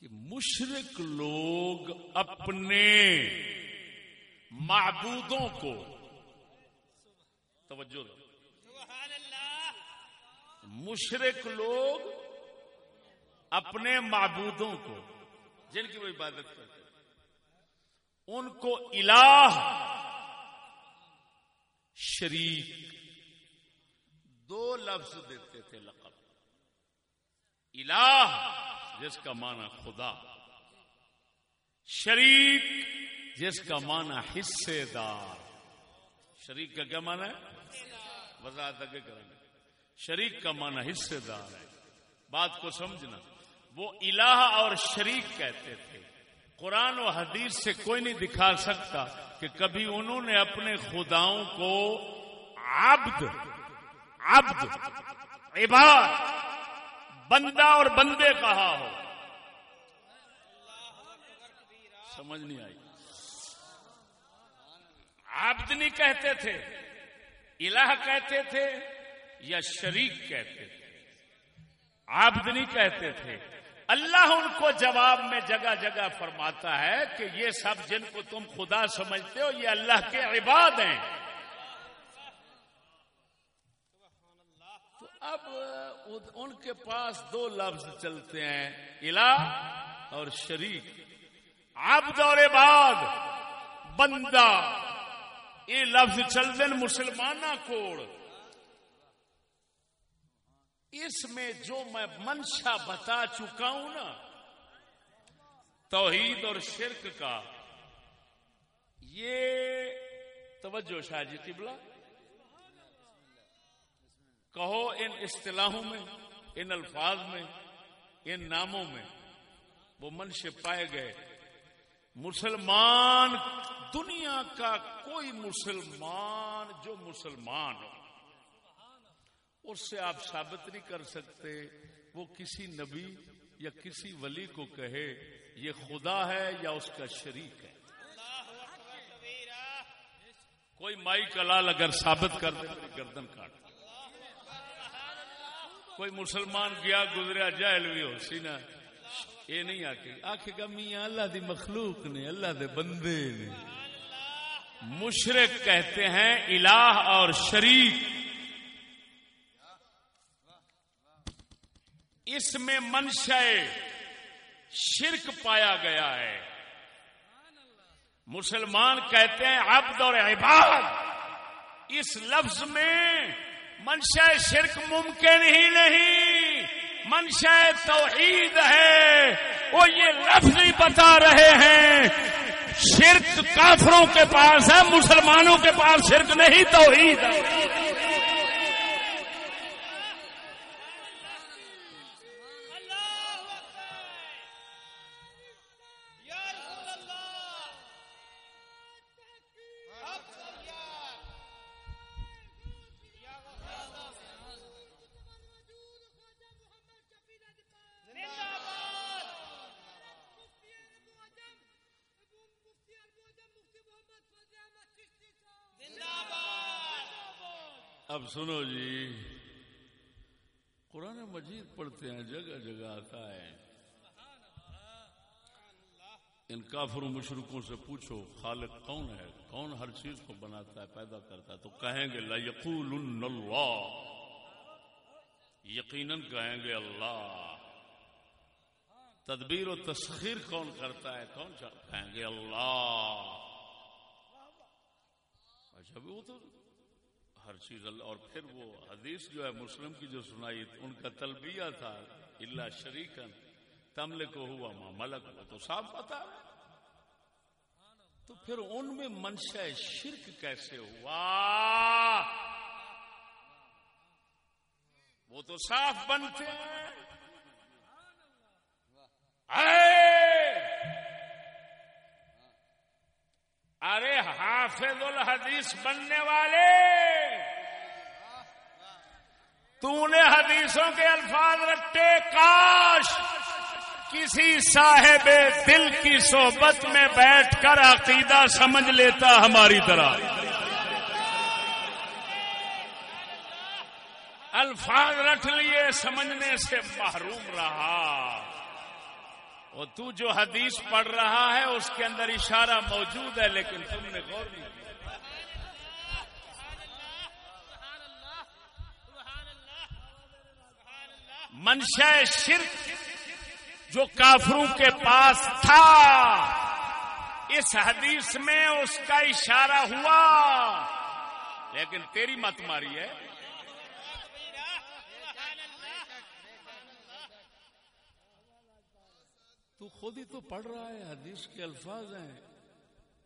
کہ مشرق لوگ اپنے معبودوں کو توجہ مشرق لوگ اپنے معبودوں کو، جن کی وہ عبادت کرتے ان کو الہ شریک دو لفظ دیتے تھے لقب۔ الہ، جس کا معنی خدا، شریک، جس کا معنی حصے دار۔ شریک کا کیا معنی ہے؟ وضاحت آگے کریں گے۔ شریک کا معنی حصے دار ہے۔ بات کو سمجھنا۔ وہ الہ اور شریک کہتے تھے۔ قرآن و حدیث سے کوئی نہیں دکھا سکتا کہ کبھی انہوں نے اپنے خداؤں کو عبد عبد، عباد، بندہ اور بندے کہا ہو۔ سمجھ نہیں آئی۔ عبد نہیں کہتے تھے، الہ کہتے تھے یا شریک کہتے تھے۔ عبد نہیں کہتے تھے۔ اللہ ان کو جواب میں جگہ جگہ فرماتا ہے کہ یہ سب جن کو تم خدا سمجھتے ہو، یہ اللہ کے عباد ہیں۔ تو اب ان کے پاس دو لفظ چلتے ہیں، الہ اور شریک۔ عبد اور عباد، بندہ۔ یہ لفظ چلتے مسلمانہ کوڑ۔ اس میں جو میں منشا بتا چکا ہوں نا، توحید اور شرک کا، یہ توجہ شاہ جی قبلہ، کہو ان اصطلاحوں میں، ان الفاظ میں، ان ناموں میں وہ منش پائے گئے۔ مسلمان، دنیا کا کوئی مسلمان جو مسلمان ہو۔ اس سے آپ ثابت نہیں کر سکتے، وہ کسی نبی یا کسی ولی کو کہے، یہ خدا ہے یا اس کا شریک ہے۔ کوئی مائی کلال اگر ثابت کر دے میری گردن کاٹ کوئی مسلمان گیا، گزریا جائل بھی ہو سی نا یہ نہیں آکے آخے گا، میاں اللہ دی مخلوق نے، اللہ دے بندے نے۔ مشرق کہتے ہیں الہ اور شریک۔ اس میں منشا شرک پایا گیا ہے۔ مسلمان کہتے ہیں عبد اور عباد۔ اس لفظ میں منشا شرک ممکن ہی نہیں۔ منشا توحید ہے۔ وہ یہ لفظ ہی بتا رہے ہیں۔ شرک کافروں کے پاس ہے، مسلمانوں کے پاس شرک نہیں، توحید ہے۔ اب سنو جی قرآن مجید پڑھتے ہیں، جگہ جگہ آتا ہے۔ ان کافر مشرقوں سے پوچھو، خالق کون ہے؟ کون ہر چیز کو بناتا ہے، پیدا کرتا ہے؟ تو کہیں گے یقول اللہ۔ یقیناً کہیں گے، اللہ۔ تدبیر و تسخیر کون کرتا ہے؟ کون کہیں گے، اللہ۔ اچھا وہ تو ہر چیز اللہ اور پھر وہ حدیث جو ہے مسلم کی جو سنائی ان کا تلبیہ تھا اللہ شریکن تمل کو ہوا ماں ملک ہوا تو صاف پتا تو پھر ان میں منشا شرک کیسے ہوا؟ وہ تو صاف بنتے۔ ہیں ارے حافظ الحدیث بننے والے! تو نے حدیثوں کے الفاظ رکھتے، کاش کسی صاحب دل کی صحبت میں بیٹھ کر عقیدہ سمجھ لیتا ہماری طرح۔ الفاظ رکھ لیے، سمجھنے سے محروم رہا۔ اور تو جو حدیث پڑھ رہا ہے، اس کے اندر اشارہ موجود ہے، لیکن تم نے غور نہیں منشا شرک جو کافروں کے پاس تھا، اس حدیث میں اس کا اشارہ ہوا۔ لیکن تیری مت ماری ہے۔ تو خود ہی تو پڑھ رہا ہے، حدیث کے الفاظ ہیں۔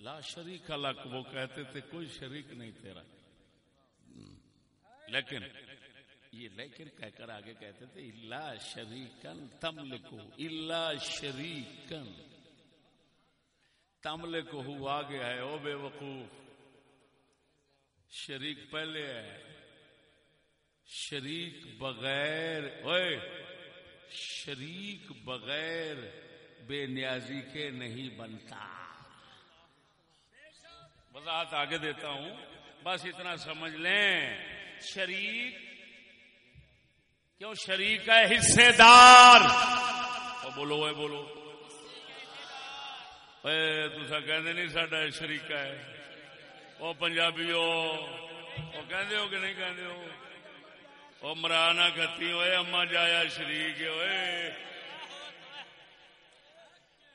لا شریک الک وہ کہتے تھے، کوئی شریک نہیں تیرا۔ لیکن، یہ لیکن کہہ کر آگے کہتے تھے اللہ شریکن تم لکھو اللہ شریکن۔ تم لکھو آگے ہے، او بے وقوف۔ شریک پہلے ہے۔ شریک بغیر اوے شریک بغیر۔ بے نیازی کے نہیں بنتا۔ وضاحت آگے دیتا ہوں۔ بس اتنا سمجھ لیں۔ شریک، کیوں شریک ہے؟ حصے دار بولو اے بولو۔ اے تسا کہندے نہیں ساڈا شریک ہے۔ او پنجابی ہو او کہندے ہو کہ نہیں کہندے ہو؟ او مرانا کتی ہوئے اما جایا شریک ہوئے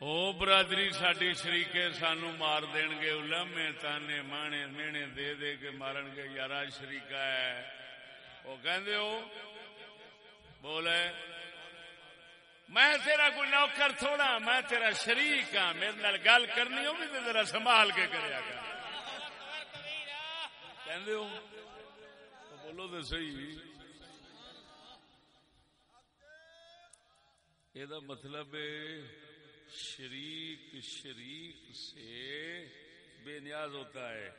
او برادری ساری شریقے سانو مار دین گے لمے تانے مانے مینے دے دے کے مارن گے یارا شریقہ ہے وہ کہندے ہو بولے میں تیرا کوئی نوکر تھوڑا میں تیرا شریک ہاں میرے نال گل کرنی ہو بھی ذرا سنبھال کے کریا گا کہندے ہو تو بولو تو صحیح یہ مطلب ہے شریک شریک سے بے نیاز ہوتا ہے۔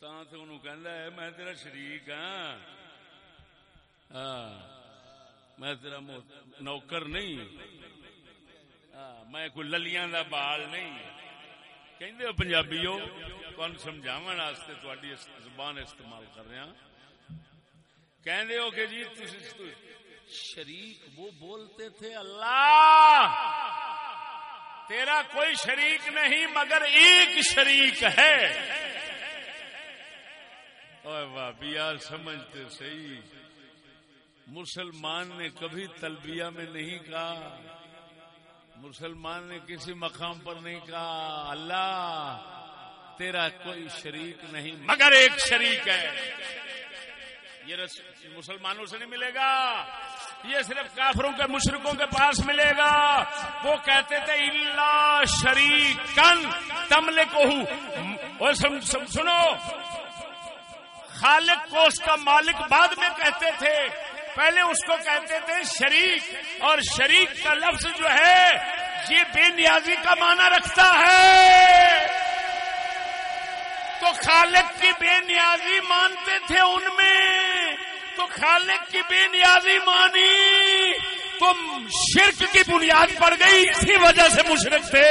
تو انہوں کہندا ہے، میں تیرا شریک ہاں۔, ہاں، میں تیرا نوکر نہیں۔ ہاں، میں کوئی للیاں دا بال نہیں۔ کہندے ہو پنجابی کون سمجھاون واسطے تہاڈی زبان استعمال کر رہے ہیں کہندے ہو کہ جی شریک وہ بولتے تھے، اللہ، تیرا کوئی شریک نہیں، مگر ایک شریک ہے۔ یار سمجھتے صحیح۔ مسلمان نے کبھی تلبیہ میں نہیں کہا، مسلمان نے کسی مقام پر نہیں کہا، اللہ، تیرا کوئی شریک نہیں، مگر ایک شریک ہے۔ یہ مسلمانوں سے نہیں ملے گا، یہ صرف کافروں کے مشرقوں کے پاس ملے گا۔ وہ کہتے تھے اللہ شریک کن کو سنو، خالق کو اس کا مالک بعد میں کہتے تھے۔ پہلے اس کو کہتے تھے شریک، اور شریک کا لفظ جو ہے، یہ بے نیازی کا معنی رکھتا ہے۔ تو خالق کی بے نیازی مانتے تھے ان میں۔ تو خالق کی بے نیازی مانی۔ تو شرک کی بنیاد پڑ گئی، اسی وجہ سے مشرق تھے۔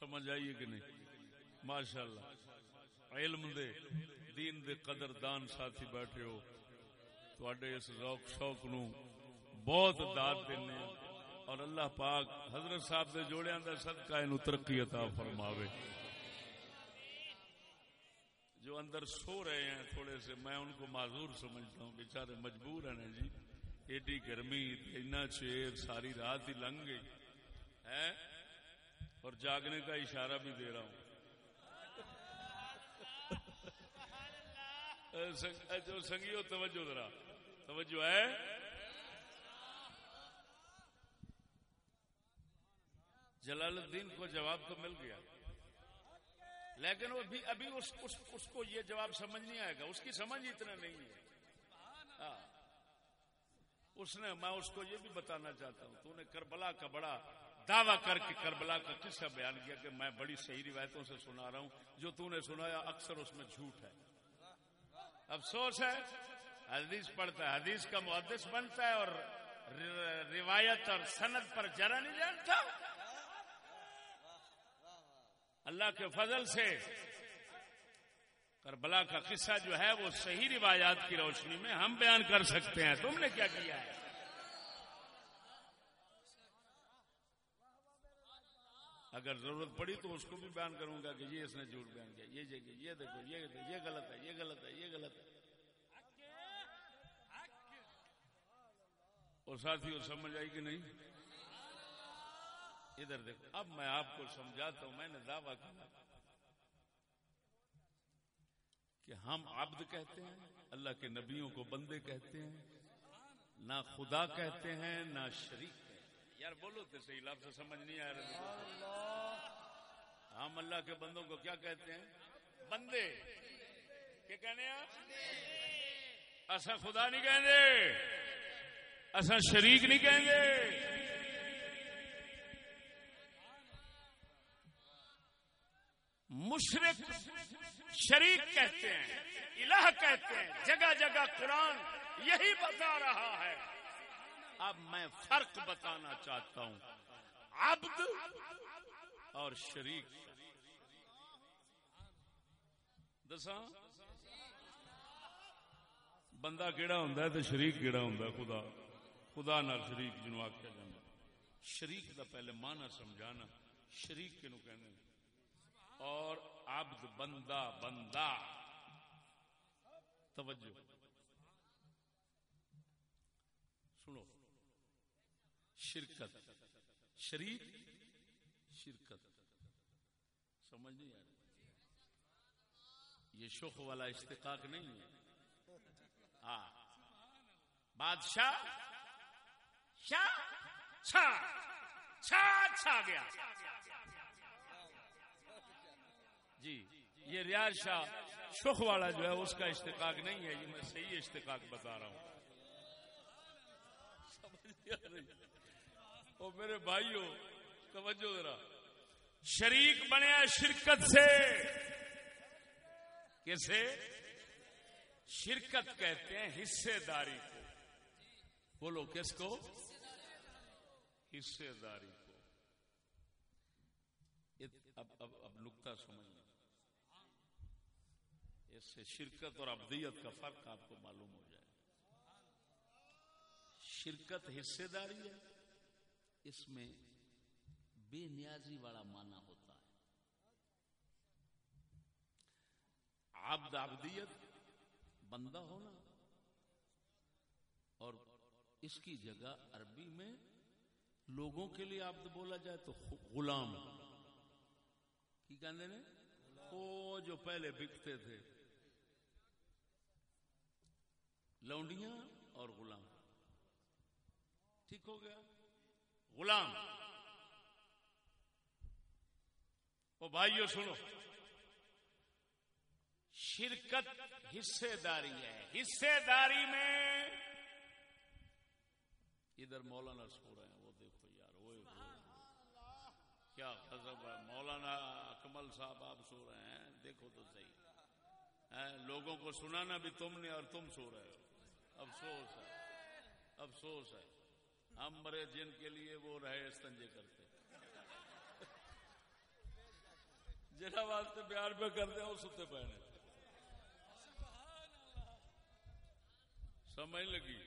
سمجھ آئیے کہ نہیں؟ ماشاء اللہ علم دے، دین دے قدر دان ساتھی بیٹھے ہو۔ تھوڑے اس ذوق، شوق نو بہت داد دینے اور اللہ پاک حضرت صاحب دے جوڑے اندر صدقہ انو ترقی عطا فرماوے۔ جو اندر سو رہے ہیں تھوڑے سے، میں ان کو معذور سمجھتا ہوں، بیچارے مجبور ہیں جی۔ ایڈی گرمی، اتنا چیر ساری رات ہی لنگ گئی۔ ہے اور جاگنے کا اشارہ بھی دے رہا ہوں جو سنگیو توجہ ذرا۔ توجہ ہے؟ جلال الدین کو جواب تو مل گیا۔ لیکن وہ بھی ابھی اس, اس, اس کو یہ جواب سمجھ نہیں آئے گا۔ اس کی سمجھ اتنا نہیں ہے۔ ہاں۔ اس نے میں اس کو یہ بھی بتانا چاہتا ہوں۔ تو نے کربلا کا بڑا دعویٰ کر کے کربلا کا قصہ بیان کیا کہ میں بڑی صحیح روایتوں سے سنا رہا ہوں۔ جو تو نے سنایا اکثر اس میں جھوٹ ہے۔ افسوس ہے، حدیث پڑھتا ہے، حدیث کا محدث بنتا ہے اور روایت اور سند پر جرا نہیں جانتا۔ اللہ کے فضل سے کربلا کا قصہ جو ہے وہ صحیح روایات کی روشنی میں ہم بیان کر سکتے ہیں۔ تم نے کیا کیا ہے؟ اگر ضرورت پڑی تو اس کو بھی بیان کروں گا کہ یہ اس نے جھوٹ بیان کیا، یہ جگہ یہ دیکھو، یہ یہ غلط ہے، یہ غلط ہے، یہ غلط ہے۔ اور ساتھی، اور سمجھ آئی کہ نہیں؟ ادھر دیکھو، اب میں آپ کو سمجھاتا ہوں، میں نے دعویٰ کیا کہ ہم عبد کہتے ہیں، اللہ کے نبیوں کو بندے کہتے ہیں، نہ خدا کہتے ہیں، نہ شریک یار بولو تو صحیح، لفظ سمجھ نہیں آ رہا ہم اللہ کے بندوں کو کیا کہتے ہیں؟ بندے۔ کیا کہنے ایسا خدا نہیں کہیں گے۔ ایسا شریک نہیں کہیں گے۔ مشرق شریک کہتے ہیں، الہ کہتے ہیں، جگہ جگہ قرآن یہی بتا رہا ہے۔ اب میں فرق بتانا چاہتا ہوں۔ عبد اور شریک۔ دسا بندہ کیڑا ہوں تو شریک کیڑا ہوں خدا خدا نہ شریک جنو آخیا جانا شریک دا پہلے مانا سمجھانا۔ شریک کنو کہنے اور عبد بندہ بندہ۔ توجہ۔ سنو۔ شرکت، شریک، شرکت۔ سمجھ نہیں آ رہی۔ یہ شوق والا اشتقاق نہیں ہے۔ ہاں بادشاہ، شاہ، چھا چھا گیا۔ جی یہ ریاض شاہ شوق والا جو ہے اس کا اشتقاق نہیں ہے، یہ میں صحیح اشتقاق بتا رہا ہوں۔ او میرے بھائیو، توجہ ذرا۔ شریک بنیا شرکت سے۔ کیسے شرکت کہتے ہیں حصے داری کو۔ بولو، کس کو؟ حصے داری کو۔ اب اب اب نکتا سمجھ اس سے شرکت اور ابدیت کا فرق آپ کو معلوم ہو جائے۔ شرکت حصے داری ہے۔ اس میں بے نیازی والا مانا ہوتا ہے۔ عبد عبدیت بندہ ہونا اور اس کی جگہ عربی میں لوگوں کے لیے عبد بولا جائے تو غلام۔ کی کہنے نے؟ وہ جو پہلے بکتے تھے۔ لونڈیاں اور غلام۔ ٹھیک ہو گیا؟ غلام۔ او بھائیو سنو، شرکت حصے داری ہے۔ حصے داری میں ادھر مولانا سو رہے ہیں، وہ دیکھو یار وہ کیا غضب ہے۔ مولانا اکمل صاحب آپ سو رہے ہیں، دیکھو تو صحیح۔ لوگوں کو سنانا بھی تم نے اور تم سو رہے ہو۔ افسوس ہے۔ افسوس ہے۔ ہم مرے جن کے لیے وہ رہے استنجے کرتے جنا واسطے پیار پہ کرتے ہیں، وہ ستے پہنے سمجھ لگی؟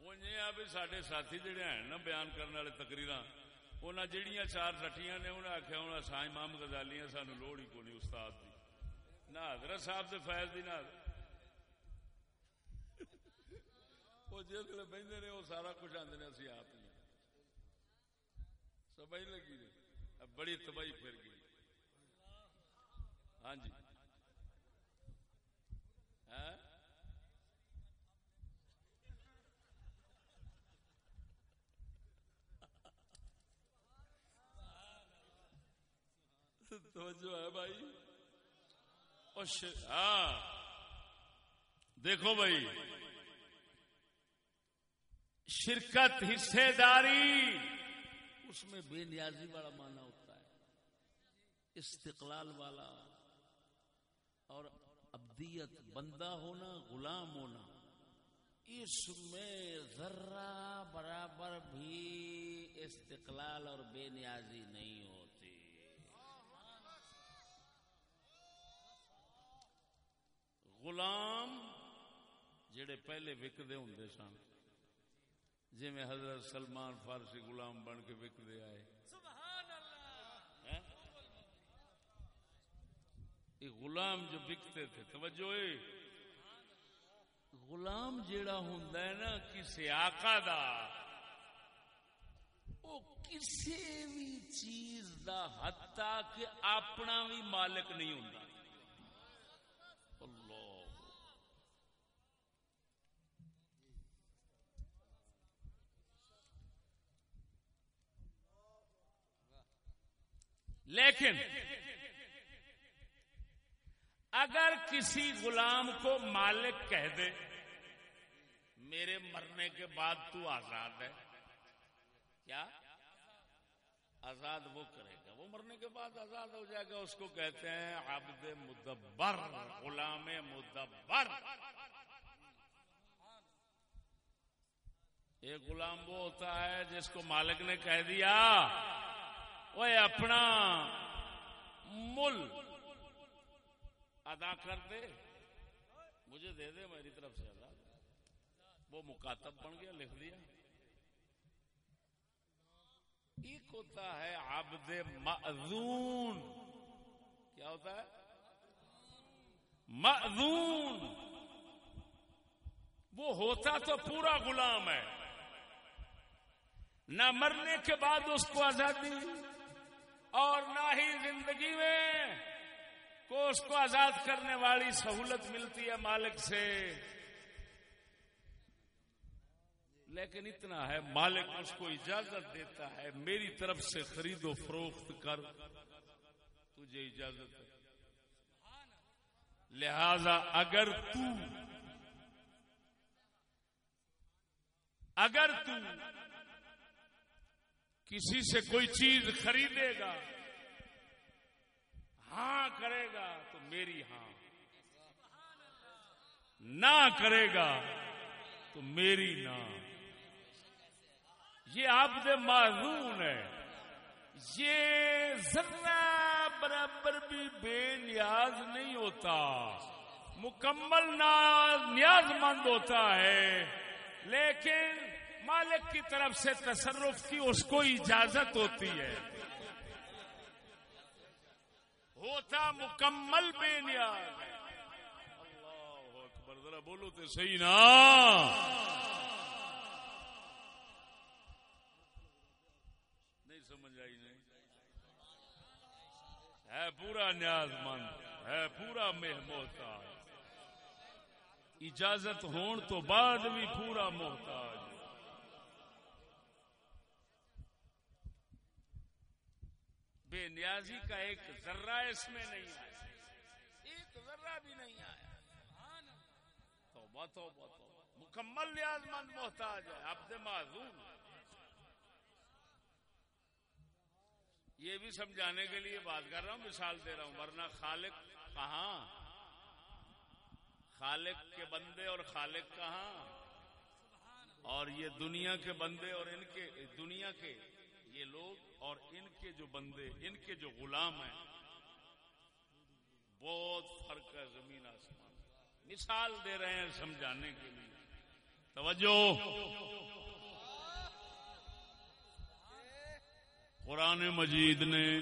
ہوں یہ جی آ بھی سارے ساتھی جڑے ہیں نا بیان کرنے والے تقریر انہیں جہیا چار سٹیاں نے انہیں آخیا ہوں سا امام گزالی سانو لوڑ ہی کونی، استاد کی نہ حضرت صاحب سے فیض دی نہ وہ جس ویل بہتے نے، وہ سارا کچھ آدھے اسی آپ ہی سمجھ لگی جی؟ نے بڑی تباہی پھر گئی۔ ہاں جی۔ ہاں؟ توجہ ہے بھائی؟ ہاں۔ دیکھو بھائی۔ شرکت حصے داری اس میں بے نیازی والا مانا ہوتا ہے۔ استقلال والا اور ابدیت بندہ ہونا، غلام ہونا۔ اس میں ذرہ برابر بھی استقلال اور بے نیازی نہیں ہوتی۔ غلام جڑے پہلے وکدے ہوں سن۔ جی میں حضرت سلمان فارسی غلام بن کے وکدے آئے۔ یہ غلام جو بکتے تھے توجہ غلام جیڑا ہوں نا کسی آقا دا وہ کسی بھی چیز دا حتا کہ اپنا بھی مالک نہیں ہوں لیکن اگر کسی غلام کو مالک کہہ دے، میرے مرنے کے بعد تو آزاد ہے۔ کیا؟ آزاد وہ کرے گا۔ وہ مرنے کے بعد آزاد ہو جائے گا۔ اس کو کہتے ہیں عبد مدبر، غلام مدبر۔ ایک غلام وہ ہوتا ہے جس کو مالک نے کہہ دیا۔ وہ اپنا مل ادا کر دے۔ مجھے دے دے، میری طرف سے ادا۔ وہ مکاتب بن گیا، لکھ دیا۔ ایک ہوتا ہے عبد معذون کیا ہوتا ہے؟ معذون وہ ہوتا تو پورا غلام ہے۔ نہ مرنے کے بعد اس کو آزادی۔ اور نہ ہی زندگی میں کو اس کو آزاد کرنے والی سہولت ملتی ہے مالک سے۔ لیکن اتنا ہے، مالک اس کو اجازت دیتا ہے، میری طرف سے خرید و فروخت کر، تجھے اجازت ہے۔ لہذا اگر تو اگر تو کسی سے کوئی چیز خریدے گا ہاں کرے گا تو میری ہاں نہ کرے گا تو میری نہ۔ یہ آپ معذون ہے۔ یہ ذرا برابر بھی بے نیاز نہیں ہوتا، مکمل نیاز مند ہوتا ہے، لیکن مالک کی طرف سے تصرف کی اس کو اجازت ہوتی ہے۔ ہوتا مکمل بے نیاز۔ اللہ اکبر، ذرا بولو تو صحیح نا۔ نہیں سمجھ آئی، نہیں۔ ہے پورا نیاز مند، ہے پورا محتاج۔ اجازت ہون تو بعد بھی پورا محتاج۔ بے نیازی کا ایک ذرہ اس میں نہیں آیا۔ ایک ذرہ بھی نہیں آیا۔ توبہ توبہ توبہ۔ مکمل نیاز مند محتاج ہے عبد معذور۔ یہ بھی سمجھانے کے لیے بات کر رہا ہوں مثال دے رہا ہوں ورنہ خالق کہاں؟ خالق کے بندے اور خالق کہاں؟ اور یہ دنیا کے بندے اور ان کے دنیا کے یہ لوگ اور ان کے جو بندے، ان کے جو غلام ہیں، بہت فرق ہے زمین آسمان مثال دے رہے ہیں سمجھانے کے لیے۔ توجہ۔ قرآن مجید نے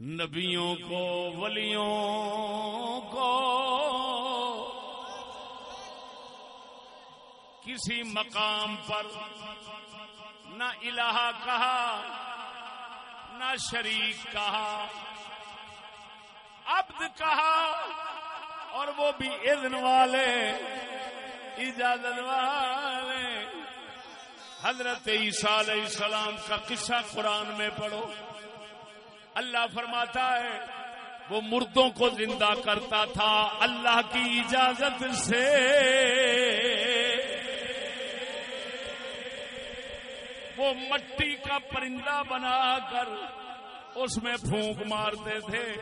نبیوں کو، ولیوں کو کسی مقام پر نہ الہ کہا، نہ شریک کہا، عبد کہا، اور وہ بھی اذن والے، اجازت والے۔ حضرت عیسیٰ علیہ السلام کا قصہ قرآن میں پڑھو۔ اللہ فرماتا ہے، وہ مردوں کو زندہ کرتا تھا اللہ کی اجازت سے۔ وہ مٹی کا پرندہ بنا کر اس میں پھونک مارتے تھے۔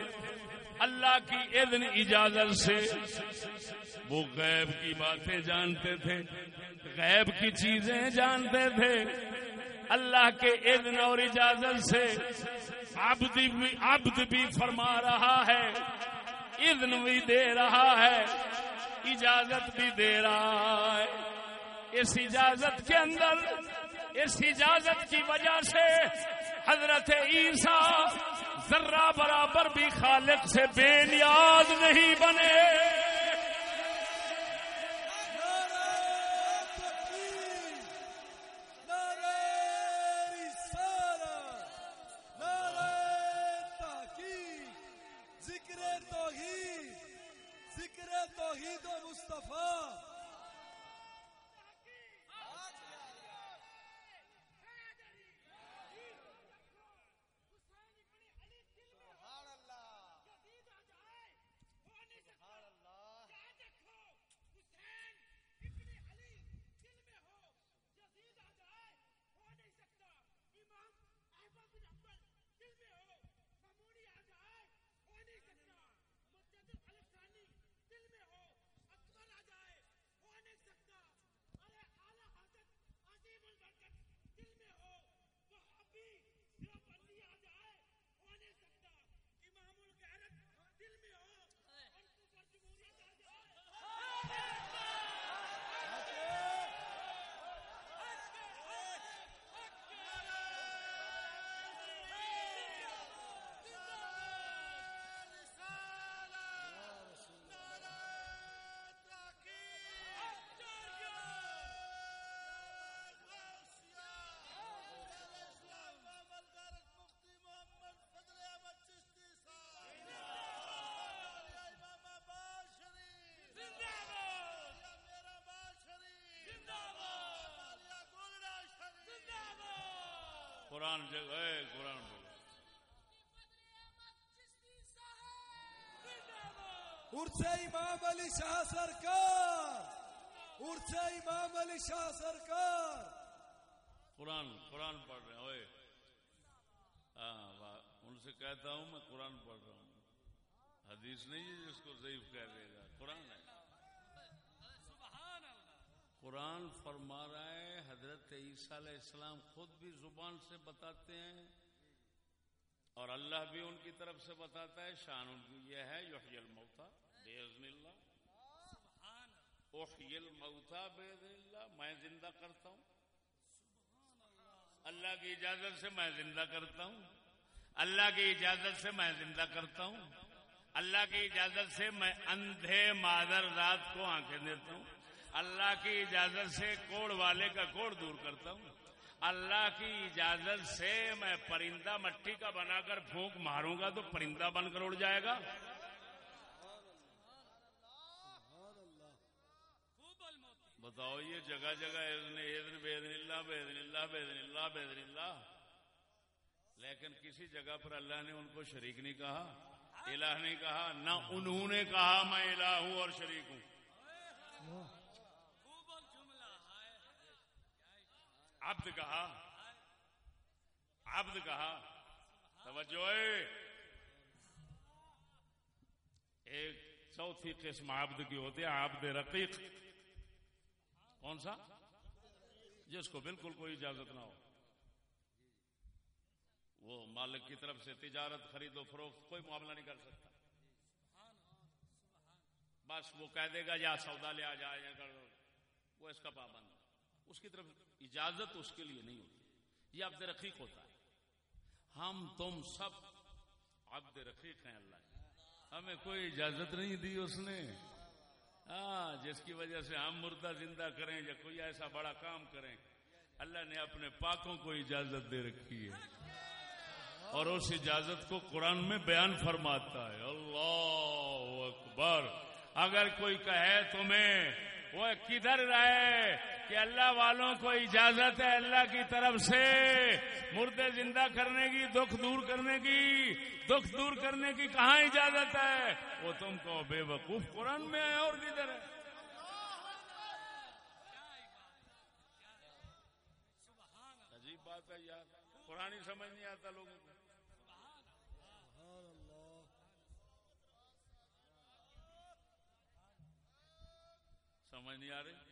اللہ کی اذن اجازت سے وہ غیب کی باتیں جانتے تھے۔ غیب کی چیزیں جانتے تھے۔ اللہ کے اذن اور اجازت سے عبد بھی عبد بھی فرما رہا ہے۔ اذن بھی دے رہا ہے۔ اجازت بھی دے رہا ہے۔ اس اجازت کے اندر اس اجازت کی وجہ سے حضرت عیسیٰ ذرہ برابر بھی خالق سے بے نیاز نہیں بنے۔ قرآن جگہ قرآن امام علی شاہ سرکار۔ امام علی شاہ سرکار۔ قرآن قرآن پڑھ رہے ہیں اوے ہاں ان سے کہتا ہوں میں قرآن پڑھ رہا ہوں۔ حدیث نہیں ہے جس کو ضعیف کہہ دے گا قرآن ہے۔ قرآن فرما رہا ہے حضرت عیسیٰ علیہ السلام خود بھی زبان سے بتاتے ہیں اور اللہ بھی ان کی طرف سے بتاتا ہے شان ان کی یہ ہے یحیی الموتا بےزن اللہ۔ احیی الموتا بےزن اللہ میں زندہ کرتا ہوں۔ اللہ کی اجازت سے میں زندہ کرتا ہوں۔ اللہ کی اجازت سے میں زندہ کرتا ہوں۔ اللہ کی اجازت سے میں اندھے مادر رات کو آنکھیں دیتا ہوں۔ اللہ کی اجازت سے کوڑ والے کا کوڑ دور کرتا ہوں۔ اللہ کی اجازت سے میں پرندہ مٹی کا بنا کر پھونک ماروں گا تو پرندہ بن کر اڑ جائے گا۔ بتاؤ، یہ جگہ جگہ اللہ اللہ اللہ اللہ۔ لیکن کسی جگہ پر اللہ نے ان کو شریک نہیں کہا، الہ نہیں کہا، نہ انہوں نے کہا میں الہ ہوں اور شریک ہوں۔ عبد کہا۔ عبد کہا۔ توجہ ایک چوتھی قسم عبد کی ہوتی ہے، عبد رقیق۔ کون سا؟ جس کو بالکل کوئی اجازت نہ ہو۔ وہ مالک کی طرف سے تجارت خرید و فروخت کوئی معاملہ نہیں کر سکتا۔ بس وہ کہہ دے گا، یا سودا لے آ جائے یا وہ اس کا پابند اس کی طرف اجازت اس کے لیے نہیں ہوتی۔ یہ عبد رقیق ہوتا ہے۔ ہم تم سب عبد رقیق ہیں اللہ جی۔ ہمیں کوئی اجازت نہیں دی اس نے۔ ہاں جس کی وجہ سے ہم مردہ زندہ کریں یا کوئی ایسا بڑا کام کریں۔ اللہ نے اپنے پاکوں کو اجازت دے رکھی ہے۔ اور اس اجازت کو قرآن میں بیان فرماتا ہے۔ اللہ اکبر۔ اگر کوئی کہے تمہیں، وہ کدھر رہے؟ کہ اللہ والوں کو اجازت ہے اللہ کی طرف سے مردے زندہ کرنے کی، دکھ دور کرنے کی، دکھ دور کرنے کی کہاں اجازت ہے؟ وہ تم کو بے وقوف قرآن میں ہے اور کدھر ہے؟ عجیب بات ہے یار، قرآن ہی سمجھ نہیں آتا لوگوں کو۔ سمجھ نہیں آ رہی؟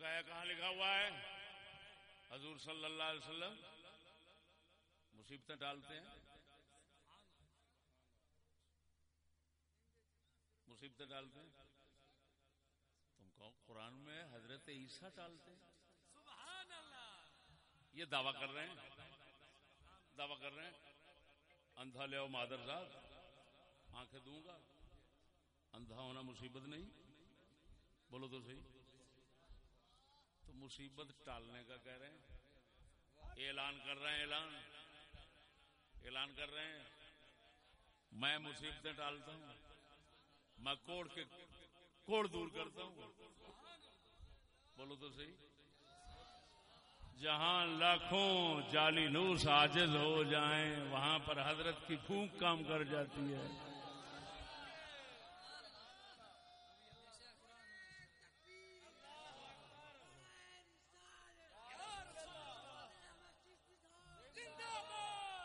کہا کہاں لکھا ہوا ہے؟ حضور صلی اللہ علیہ وسلم مصیبتیں ڈالتے ہیں۔ مصیبتیں ڈالتے ہیں۔ تم کہو، قرآن میں حضرت عیسیٰ ڈالتے ہیں۔ یہ دعویٰ کر رہے ہیں۔ دعویٰ کر رہے ہیں۔ اندھا لے مادر صاحب آنکھیں دوں گا۔ اندھا ہونا مصیبت نہیں۔ بولو تو صحیح۔ مصیبت ٹالنے کا کہہ رہے ہیں۔ اعلان کر رہے ہیں، اعلان۔ اعلان کر رہے ہیں۔ میں مصیبتیں ٹالتا ہوں۔ میں کوڑ کے کوڑ دور کرتا ہوں۔ بولو تو صحیح۔ جہاں لاکھوں جالی نوس آجز ہو جائیں، وہاں پر حضرت کی پھونک کام کر جاتی ہے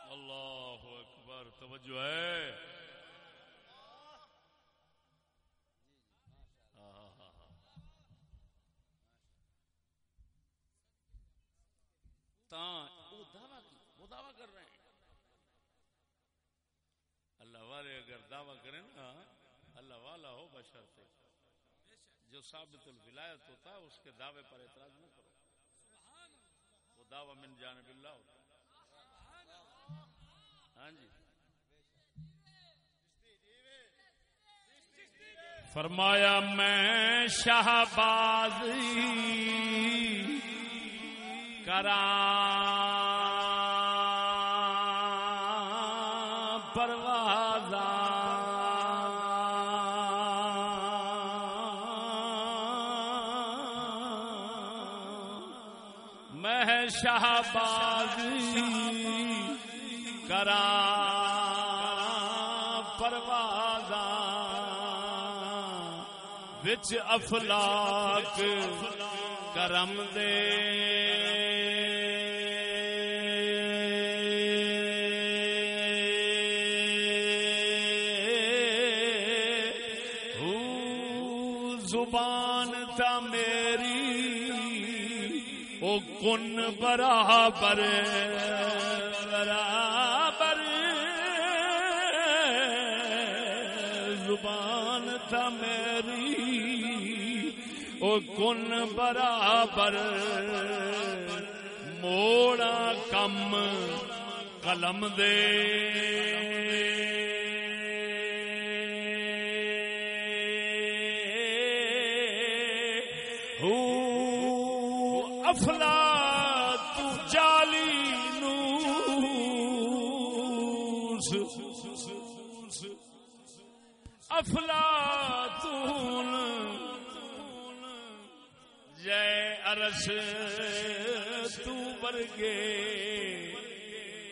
اللہ اکبر توجہ ہے وہ دعویٰ کر رہے ہیں۔ اللہ والے اگر دعویٰ کریں نا، اللہ والا ہو بشر سے۔ جو ثابت الولایت ہوتا ہے، اس کے دعوے پر اعتراض نہ کرو۔ وہ دعویٰ من جانب اللہ ہوتا ہے۔ ہاں جی۔ فرمایا، میں شہبازی کرا میں کرا پروازا وچ افلاک کرم دے او کن برابر برابر۔ زبان تا میری او کن برابر۔ موڑا کم قلم دے۔ ارس تو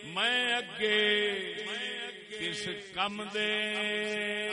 میں اگے کس کم دے؟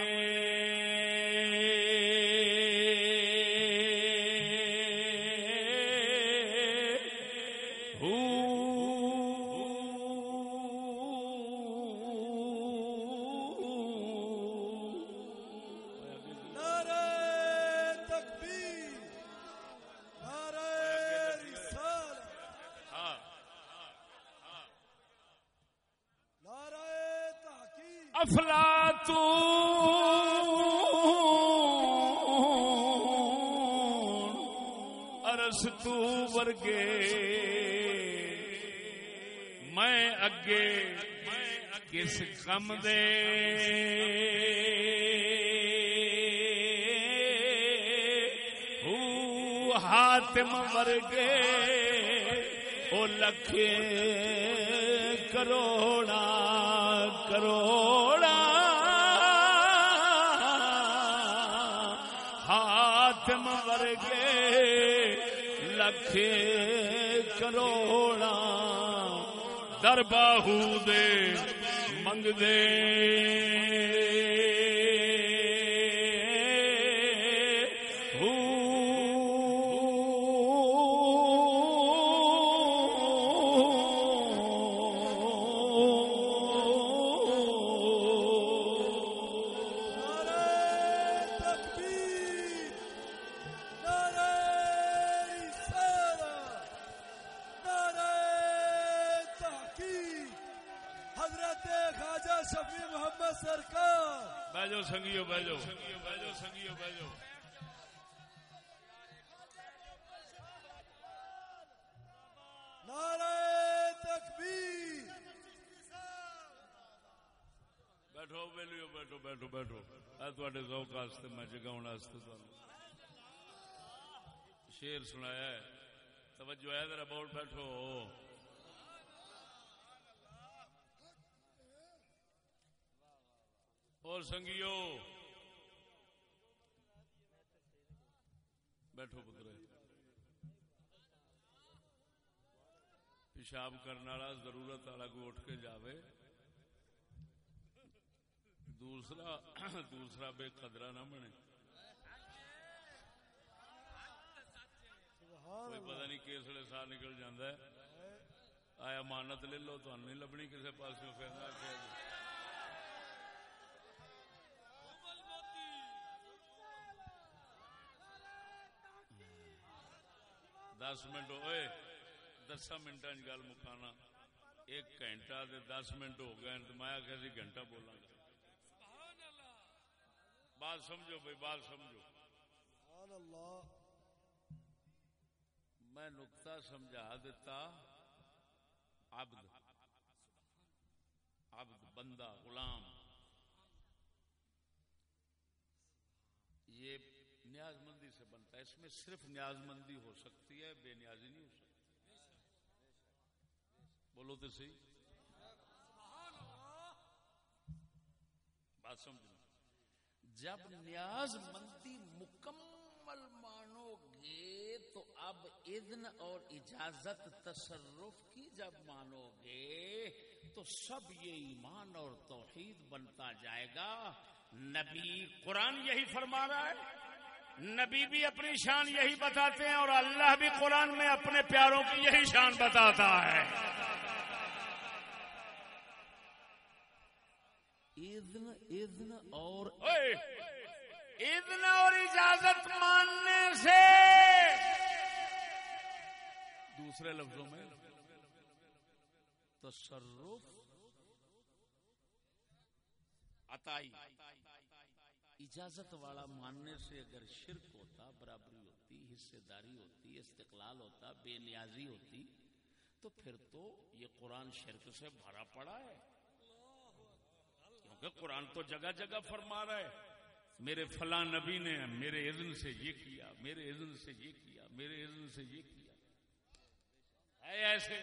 کم دے۔ او حاتم ورگے او لکھے کروڑا کروڑا۔ ہاتم ورگے لکھے کروڑا۔ در باہو دے۔ ਮੰਗਦੇ سنایا ہے۔ توجہ ہے، ذرا بول بیٹھو۔ اور سنگیو۔ بیٹھو پترے پیشاب کرنے والا، ضرورت والا کو اٹھ کے جاوے۔ دوسرا دوسرا بے قدرا نہ بنے سبحان کوئی پتہ نہیں کس ویلے سا نکل جاندہ ہے آیا مانت لے لو تو نہیں لبنی کسی پاس میں پھر دس منٹ ہوئے دس منٹ گل مکانا ایک گھنٹہ دے دس منٹ ہو گئے تو میں آخیا سی گھنٹہ بولاں گا بات سمجھو بھائی بات سمجھو اللہ میں نقطہ سمجھا دیتا، عبد عبد بندہ، غلام۔ یہ نیاز مندی سے بنتا ہے، اس میں صرف نیاز مندی ہو سکتی ہے، بے نیازی نہیں ہو سکتی۔ بولو تو صحیح۔ بات سمجھنا۔ جب نیاز مندی مکمل گے تو اب اذن اور اجازت تصرف کی جب مانو گے تو سب یہ ایمان اور توحید بنتا جائے گا۔ نبی قرآن یہی فرما رہا ہے۔ نبی بھی اپنی شان یہی بتاتے ہیں اور اللہ بھی قرآن میں اپنے پیاروں کی یہی شان بتاتا ہے۔ اذن اذن اور اوئے۔ اذن اور اجازت ماننے سے دوسرے لفظوں میں تصرف عطائی، اجازت والا ماننے سے اگر شرک ہوتا، برابری ہوتی، حصے داری ہوتی، استقلال ہوتا، بے نیازی ہوتی، تو پھر تو یہ قرآن شرک سے بھرا پڑا ہے۔ کیونکہ قرآن تو جگہ جگہ فرما رہا ہے۔ میرے فلاں نبی نے میرے اذن سے یہ کیا، میرے اذن سے یہ کیا، میرے اذن سے یہ کیا۔ ہے ایسے،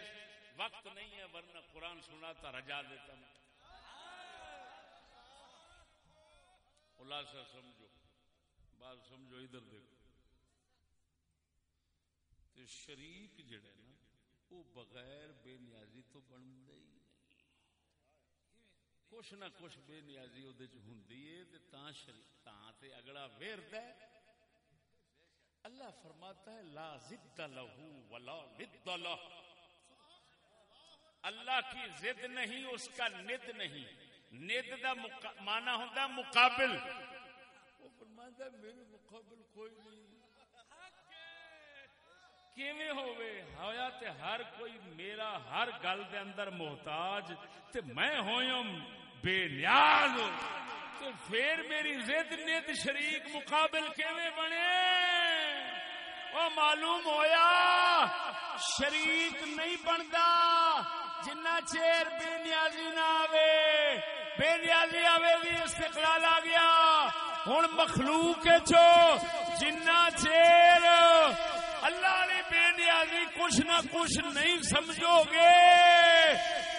وقت نہیں ہے ورنہ قرآن سناتا رجا دیتا میں۔ خلاصہ سمجھو، بات سمجھو، ادھر دیکھو۔ تو شریک جڑے نا وہ بغیر بے نیازی تو بنتے ہی نہیں کچھ نہ کچھ بے نیازی وہ ہے تے تاں شریک تاں تے اگلا ویرد ہے اللہ فرماتا ہے لا ضد لہو ولا ند لہ اللہ کی ضد نہیں اس کا ند نہیں۔ ند دا. مانا ہوتا مقابل۔ وہ فرماتا ہے میرے مقابل کوئی نہیں۔ کیویں ہوئے ہویا تے ہر کوئی میرا ہر گل دے اندر محتاج۔ تے میں ہویوں بے نیاز تے پھر میری زد نیت شریک مقابل کیویں بنے؟ او معلوم ہویا، شریک نہیں بندا، جنہ چیر بے نیازی نہ آوے بے نیازی آوے بھی استقلال آ گیا۔ ہن مخلوق چو جنہ چیر اللہ نے بے نیازی کچھ نہ کچھ نہیں سمجھو گے۔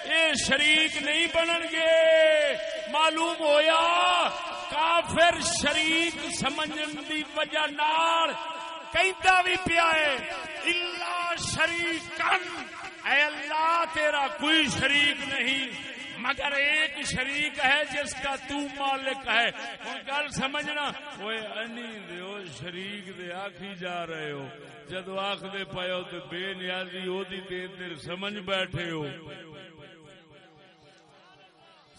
اے شریک نہیں بنن گے معلوم ہویا کافر شریک سمجھن دی وجہ نال کہتا بھی پیا ہے اللہ شریکن اے اللہ، تیرا کوئی شریک نہیں۔ مگر ایک شریک ہے جس کا تو مالک ہے۔ ہوں گل سمجھنا۔ وہ انی دیو شریک دے آخی جا رہے ہو۔ جدو آخ دے پائے ہو تو بے نیازی ہو دی دیر دیر سمجھ بیٹھے ہو۔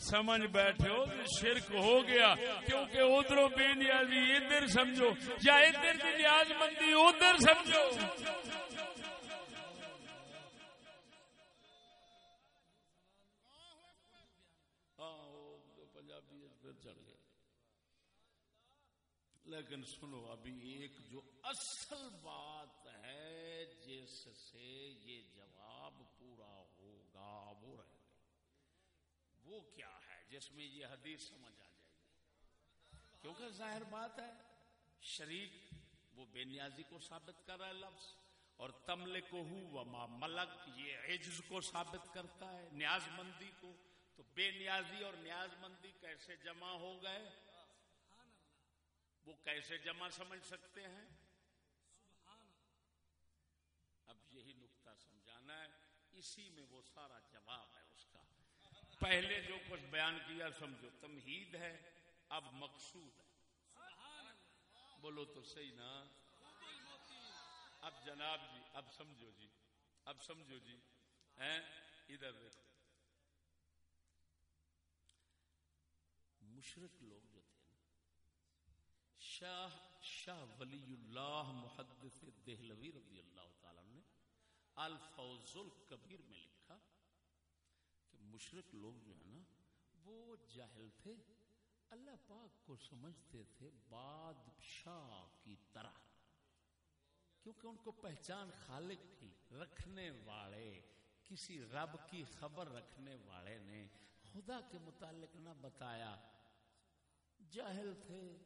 سمجھ بیٹھے ہو شرک ہو گیا، کیونکہ ادھر بے نیازی، ادھر سمجھو، یا ادھر کی نیاز مندی، ادھر سمجھو۔ لیکن سنو، ابھی ایک جو اصل بات ہے، جس سے یہ جواب پورا ہوگا وہ رہ گئے وہ کیا ہے جس میں یہ حدیث سمجھ آ جائے گی؟ کیونکہ ظاہر بات ہے، شریک وہ بے نیازی کو ثابت کر رہا ہے لفظ، اور تمل کو ہوں ملک، یہ عجز کو ثابت کرتا ہے نیاز مندی کو۔ تو بے نیازی اور نیاز مندی کیسے جمع ہو گئے؟ وہ کیسے جمع سمجھ سکتے ہیں؟ اب یہی نقطہ سمجھانا ہے، اسی میں وہ سارا جواب ہے۔ پہلے جو کچھ بیان کیا، سمجھو، تمہید ہے، اب مقصود ہے۔ بولو تو صحیح نا۔ اب جناب جی اب سمجھو جی اب سمجھو جی۔ ادھر دیکھو۔ مشرق لوگ جو تھے شاہ شاہ ولی اللہ محدث دہلوی رضی اللہ تعالی نے الفوز الکبیر میں لکھا۔ مشرق لوگ جو ہے نا، وہ جاہل تھے۔ اللہ پاک کو سمجھتے تھے بادشاہ کی طرح، کیونکہ ان کو پہچان خالق تھی۔ رکھنے والے، کسی رب کی خبر رکھنے والے نے خدا کے متعلق نہ بتایا۔ جاہل تھے،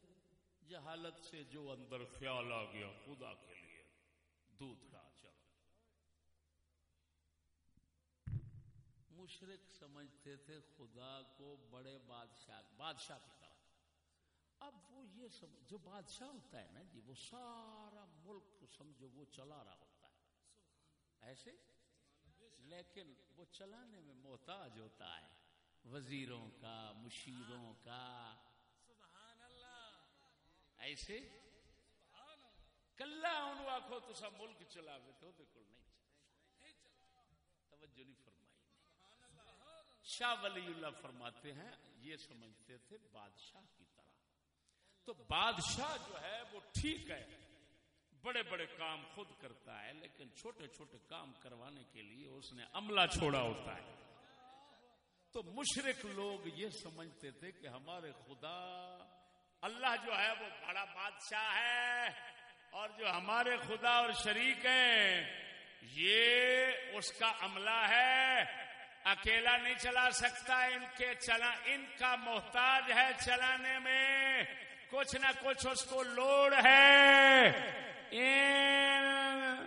جہالت سے جو اندر خیال آ گیا خدا کے لیے، دودھ کا چل مشرق سمجھتے تھے خدا کو بڑے بادشاہ بادشاہ کی طرح۔ اب وہ یہ سمجھ جو بادشاہ ہوتا ہے نا جی وہ سارا ملک سمجھو، وہ چلا رہا ہوتا ہے۔ ایسے؟ لیکن وہ چلانے میں محتاج ہوتا ہے۔ وزیروں کا، مشیروں کا۔ سبحان اللہ ایسے؟ کلا ان آخو تو سب ملک چلا تو نہیں توجہ نہیں شاہ ولی اللہ فرماتے ہیں، یہ سمجھتے تھے بادشاہ کی طرح۔ تو بادشاہ جو ہے، وہ ٹھیک ہے۔ بڑے بڑے کام خود کرتا ہے، لیکن چھوٹے چھوٹے کام کروانے کے لیے اس نے عملہ چھوڑا ہوتا ہے۔ تو مشرق لوگ یہ سمجھتے تھے کہ ہمارے خدا اللہ جو ہے، وہ بڑا بادشاہ ہے، اور جو ہمارے خدا اور شریک ہیں، یہ اس کا عملہ ہے۔ اکیلا نہیں چلا سکتا، ان کے چلا، ان کا محتاج ہے چلانے میں۔ کچھ نہ کچھ اس کو لوڑ ہے۔ ان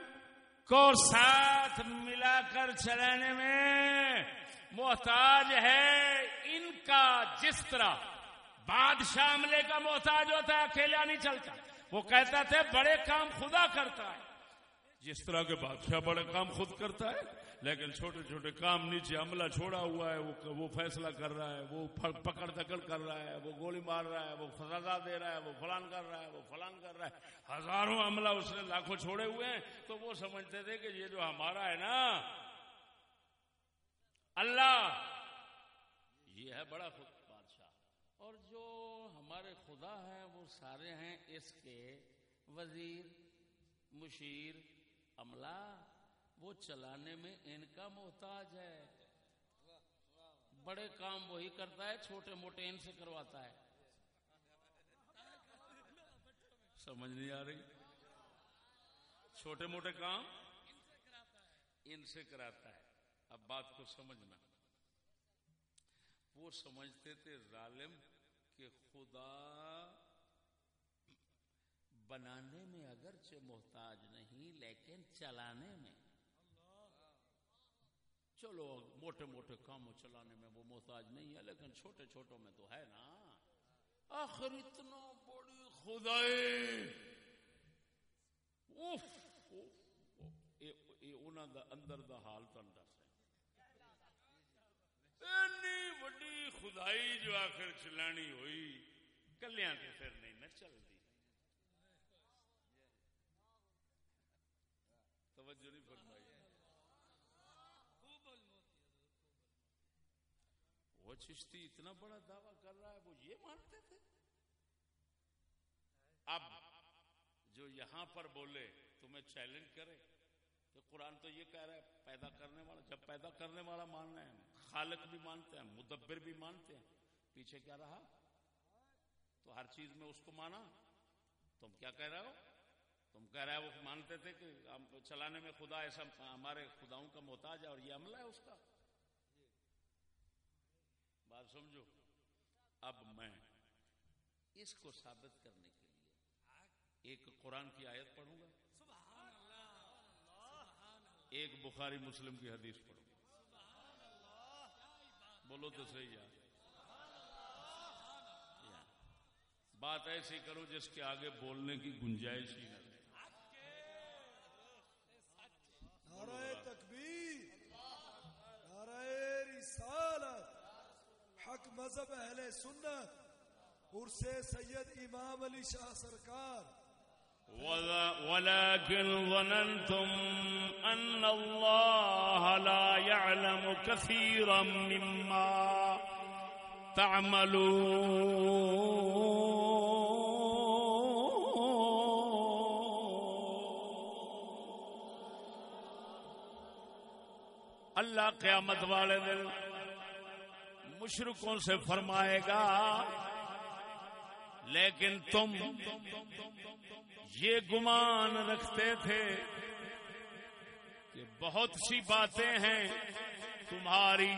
کو ساتھ ملا کر چلانے میں محتاج ہے۔ ان کا جس طرح بادشاہ عملے کا محتاج ہوتا ہے، اکیلا نہیں چلتا۔ وہ کہتا تھے، بڑے کام خدا کرتا ہے۔ جس طرح کے بادشاہ بڑے کام خود کرتا ہے لیکن چھوٹے چھوٹے کام نیچے عملہ چھوڑا ہوا ہے، وہ فیصلہ کر رہا ہے، وہ پکڑ دکڑ کر رہا ہے، وہ گولی مار رہا ہے، وہ سزا دے رہا ہے، وہ فلان کر رہا ہے، وہ فلان کر رہا ہے۔ ہزاروں عملہ اس نے لاکھوں چھوڑے ہوئے ہیں۔ تو وہ سمجھتے تھے کہ یہ جو ہمارا ہے نا، اللہ، یہ ہے بڑا خود بادشاہ۔ اور جو ہمارے خدا ہیں، وہ سارے ہیں اس کے وزیر، مشیر، عملہ۔ وہ چلانے میں ان کا محتاج ہے۔ بڑے کام وہی کرتا ہے، چھوٹے موٹے ان سے کرواتا ہے۔ سمجھ نہیں آ رہی؟ چھوٹے موٹے کام ان سے کراتا ہے۔ اب بات کو سمجھنا۔ وہ سمجھتے تھے ظالم کہ خدا بنانے میں اگرچہ محتاج نہیں، لیکن چلانے میں۔ چلو، موٹے موٹے کاموں چلانے میں وہ محتاج نہیں ہے، لیکن چھوٹے چھوٹوں میں تو ہے نا۔ آخر اتنا بڑی خدائی۔ اوف انہوں دا اندر دا حال تو اندر وڈی خدائی جو آخر چلانی ہوئی، کلیاں کے پھر نہیں نہ چلتی توجہ نہیں فرمائی وہ چشتی اتنا بڑا دعویٰ کر رہا ہے، وہ یہ مانتے تھے۔ اب جو یہاں پر بولے، تمہیں چیلنج کرے کہ قرآن تو یہ کہہ رہا ہے، پیدا کرنے والا، جب پیدا کرنے والا ماننا ہے خالق بھی مانتے ہیں، مدبر بھی مانتے ہیں، پیچھے کیا رہا؟ تو ہر چیز میں اس کو مانا۔ تم کیا کہہ رہے ہو؟ تم کہہ رہے وہ مانتے تھے کہ چلانے میں خدا ایسا ہمارے خداؤں کا محتاج ہے اور یہ عملہ ہے اس کا۔ بات سمجھو؟ اب میں اس کو ثابت کرنے کے لیے ایک قرآن کی آیت پڑھوں گا۔ ایک بخاری مسلم کی حدیث پڑھوں گا۔ بولو تو صحیح یار۔ بات ایسی کرو جس کے آگے بولنے کی گنجائش ہی نہ نعرہ تکبیر نعرہ رسالت حق مذہب اہل سنت عرس سید امام علی شاہ سرکار۔ ولكن ظننتم أن الله لا يعلم كثيرا مما تعملون۔ اللہ قیامت والے دن مشرقوں سے فرمائے گا، لیکن تم یہ گمان رکھتے تھے کہ بہت سی باتیں ہیں تمہاری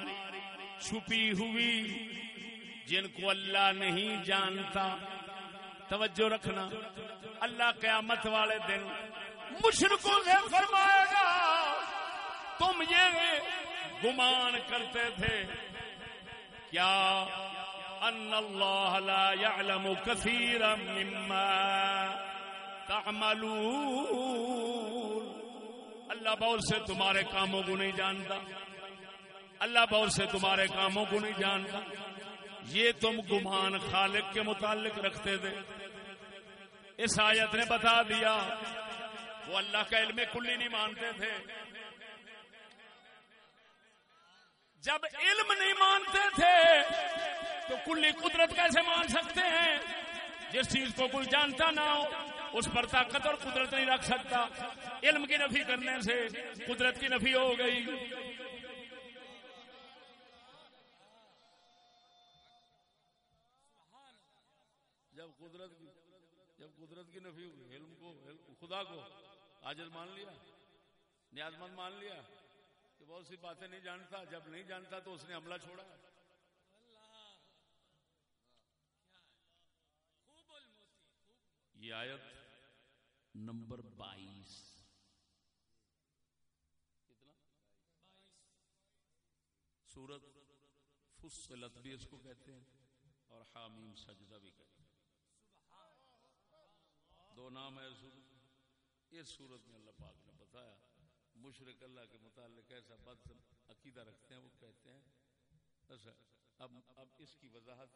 چھپی ہوئی جن کو اللہ نہیں جانتا۔ توجہ رکھنا، اللہ قیامت والے دن مشرقوں سے فرمائے گا، تم یہ گمان کرتے تھے کیا ان اللہ لا يعلم كثيرا مما تعملون۔ اللہ بہت سے تمہارے کاموں کو نہیں جانتا۔ اللہ بہت سے تمہارے کاموں کو نہیں جانتا۔ یہ تم گمان خالق کے متعلق رکھتے تھے۔ اس آیت نے بتا دیا۔ وہ اللہ کا علم کلی نہیں مانتے تھے۔ جب علم نہیں مانتے تھے، تو کلی قدرت کیسے مان سکتے ہیں؟ جس چیز کو کوئی جانتا نہ ہو، اس پر طاقت اور قدرت نہیں رکھ سکتا۔ علم کی نفی کرنے سے قدرت کی نفی ہو گئی۔ جب قدرت کی جب قدرت کی نفی ہوئی، علم کو خدا کو آجل مان لیا نیاز مند مان لیا۔ بہت سی باتیں نہیں جانتا، جب نہیں جانتا تو اس نے حملہ چھوڑا۔ یہ آیت نمبر بائیس۔ کتنا؟ سورت فصلت بھی اس کو کہتے ہیں اور حامیم سجدہ بھی کہتے ہیں۔ دو نام ہے سورت اس سورت میں اللہ پاک نے بتایا۔ مشرق اللہ کے متعلق ایسا بد عقیدہ رکھتے ہیں، وہ کہتے ہیں ایسا اب اب اس کی وضاحت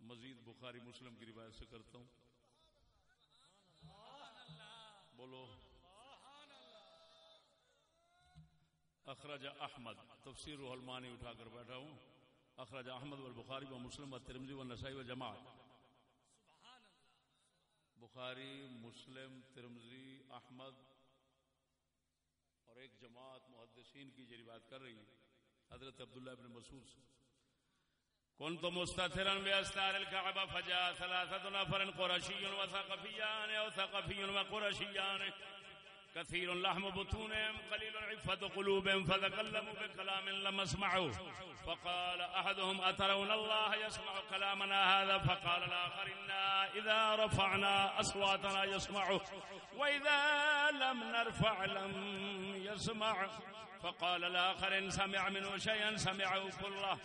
مزید بخاری مسلم کی روایت سے کرتا ہوں۔ بولو۔ اخرج احمد، تفسیر روح المانی اٹھا کر بیٹھا ہوں۔ اخرج احمد والبخاری و مسلم و ترمزی و نسائی و جماعت۔ بخاری، مسلم ترمزی احمد اور ایک جماعت محدثین کی جری بات کر رہی ہے حضرت عبداللہ ابن مسعود سے۔ كنت مستثرا باستار الكعبه فجاء ثلاثه نفر قرشي وثقفيان او ثقفي وقرشيان كثير لحم بطونهم قليل عفة قلوبهم فتكلموا بكلام لم اسمعوا فقال أحدهم، أترون الله يسمع كلامنا هذا؟ فقال الآخر، إنا إذا رفعنا أصواتنا يسمعه وإذا لم نرفع لم يسمع. فقال الآخر، إن سمع منه شيئا سمعه كله.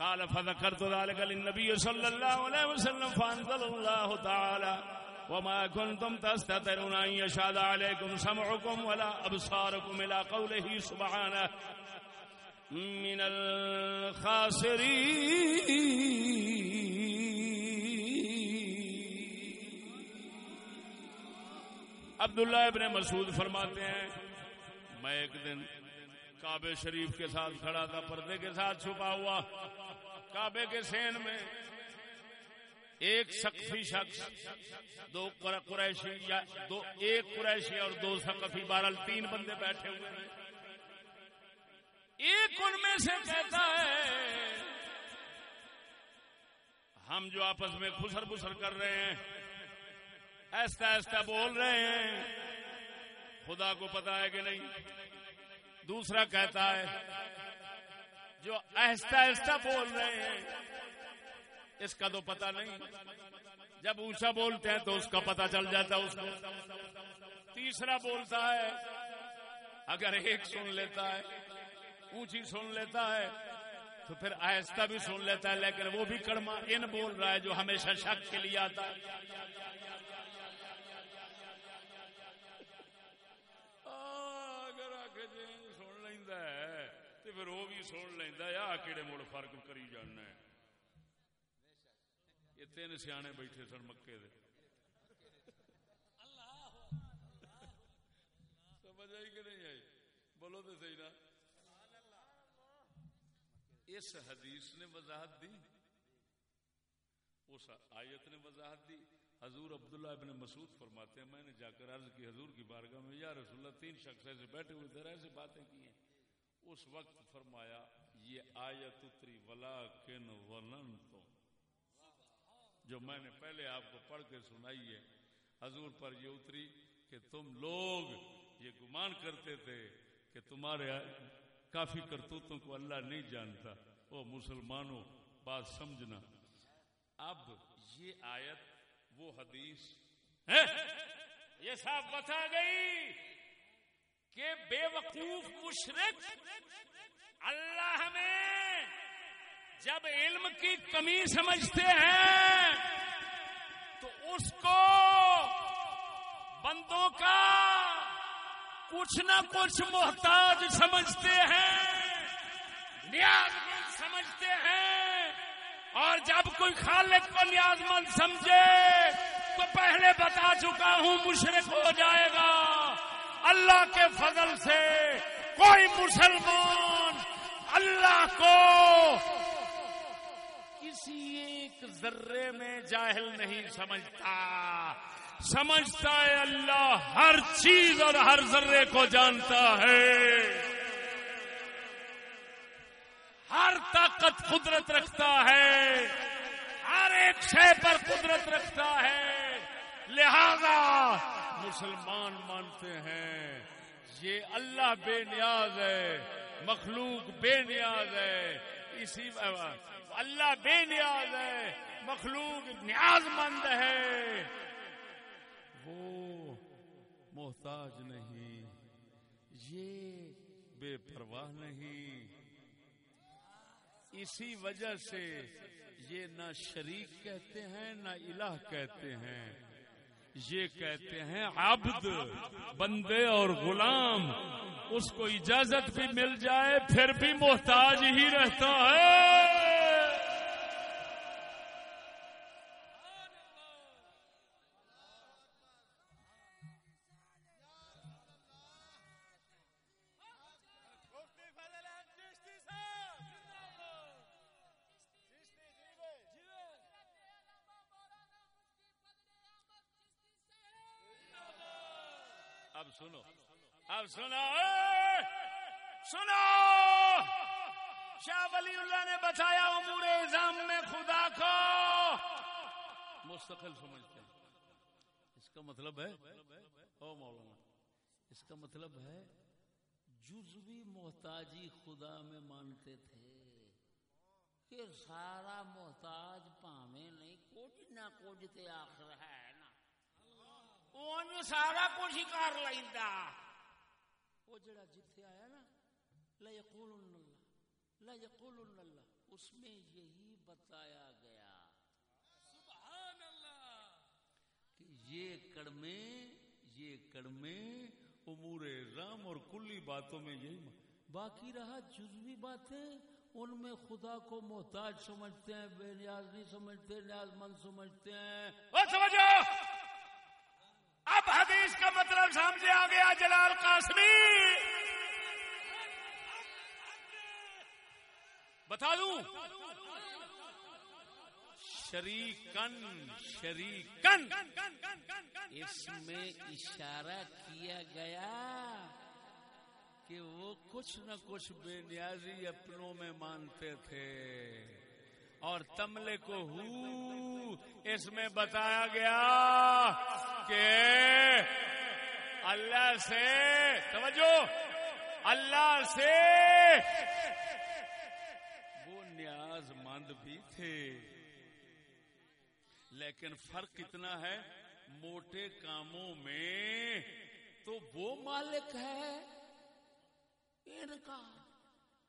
قال، فذكرت ذلك للنبي صلى الله عليه وسلم فأنزل الله تعالى. وما كنتم تستطيعون أن يشهد عليكم سمعكم ولا أبصاركم إلى قوله سبحانه من الخاسرين. عبداللہ ابن مسعود فرماتے ہیں، میں ایک دن کعبے شریف کے ساتھ کھڑا تھا، پردے کے ساتھ چھپا ہوا، کعبے کے سین میں ایک سقفی شخص، دو قریشی یا دو ایک قریشی اور دو سقفی، بہرحال تین بندے بیٹھے ہوئے ہیں۔ ایک ان میں سے کہتا ہے، ہم جو آپس میں خسر بسر کر رہے ہیں ایسا ایسا بول رہے ہیں، خدا کو پتا ہے کہ نہیں۔ دوسرا کہتا ہے، جو ایسا ایسا بول رہے ہیں اس کا تو پتا نہیں۔ جب اونچا بولتے ہیں تو اس کا پتا چل جاتا ہے اس کو۔ تیسرا بولتا ہے، اگر ایک سن لیتا ہے، اونچی سن لیتا ہے، تو پھر آہستہ بھی سن لیتا ہے، لیکن وہ بھی کڑما ان بول رہا ہے جو ہمیشہ شک کے لیے آتا ہے۔ اگر آخر جی سن لینا ہے، تو پھر وہ بھی سن لینا ہے۔ آ کہڑے مڑ فرق کری جانا ہے۔ یہ تین سیانے بیٹھے سن مکے دے۔ سمجھ آئی کہ نہیں آئی؟ بولو تو صحیح نا۔ اس حدیث نے وضاحت دی۔ اس آیت نے وضاحت دی۔ حضور عبداللہ ابن مسعود فرماتے ہیں، میں نے جا کر عرض کی، حضور کی بارگاہ میں، یا رسول اللہ، تین شخص ایسے بیٹھے ہوئے تھے، ایسے باتیں کی ہیں۔ اس وقت فرمایا، یہ آیت اتری ولا کن ولن تو جو میں نے پہلے آپ کو پڑھ کے سنائی ہے، حضور پر یہ اتری کہ تم لوگ یہ گمان کرتے تھے کہ تمہارے کافی کرتوتوں کو اللہ نہیں جانتا۔ وہ مسلمانوں، بات سمجھنا۔ اب یہ آیت، وہ حدیث یہ صاحب بتا گئی کہ بے وقوف مشرق اللہ میں جب علم کی کمی سمجھتے ہیں، تو اس کو بندوں کا کچھ نہ کچھ محتاج سمجھتے ہیں، نیاز مند سمجھتے ہیں۔ اور جب کوئی خالق کو نیاز مند سمجھے، تو پہلے بتا چکا ہوں، مشرق ہو جائے گا۔ اللہ کے فضل سے کوئی مسلمان اللہ کو کسی ایک ذرے میں جاہل نہیں سمجھتا۔ سمجھتا ہے اللہ ہر چیز اور ہر ذرے کو جانتا ہے۔ ہر طاقت قدرت رکھتا ہے۔ ہر ایک شے پر قدرت رکھتا ہے۔ لہذا مسلمان مانتے ہیں، یہ اللہ بے نیاز ہے، مخلوق بے نیاز ہے۔ اسی اللہ بے نیاز ہے، مخلوق نیاز مند ہے۔ وہ محتاج نہیں، یہ بے پرواہ نہیں۔ اسی وجہ سے یہ نہ شریک کہتے ہیں، نہ الہ کہتے ہیں۔ یہ کہتے ہیں، عبد، بندے اور غلام، اس کو اجازت بھی مل جائے، پھر بھی محتاج ہی رہتا ہے۔ اب سنو۔ اب سنو۔ سنو! شاہ ولی اللہ نے بتایا امور نظام میں خدا کو۔ مستقل سمجھتے ہیں۔ اس کا مطلب ہے، او مولانا، اس کا مطلب ہے، جزوی محتاجی خدا میں مانتے تھے کہ سارا محتاج پامے نہیں، کچھ نہ کچھ تے آخر ہے۔ نا وہ سارا کچھ ہی کر لینا وہ جڑا جتھے آیا نا لا یقول اللہ لا یقول اللہ اس میں یہی بتایا گیا سبحان اللہ کہ یہ کڑمے یہ کڑمے امور رام اور کلی باتوں میں یہی باقی رہا جزوی باتیں ان میں خدا کو محتاج سمجھتے ہیں بے نیاز نہیں سمجھتے نیاز مند سمجھتے ہیں سمجھو کا آ گیا جلال قاسمی۔ بتا دوں۔ شریکن شریکن۔ اس میں اشارہ کیا گیا کہ وہ کچھ نہ کچھ بے نیازی اپنوں میں مانتے تھے۔ اور تملے کو ہو، اس میں بتایا گیا کہ اللہ سے توجہ اللہ سے وہ نیاز مند بھی تھے۔ لیکن فرق اتنا ہے، موٹے کاموں میں تو وہ مالک ہے۔ ان کا۔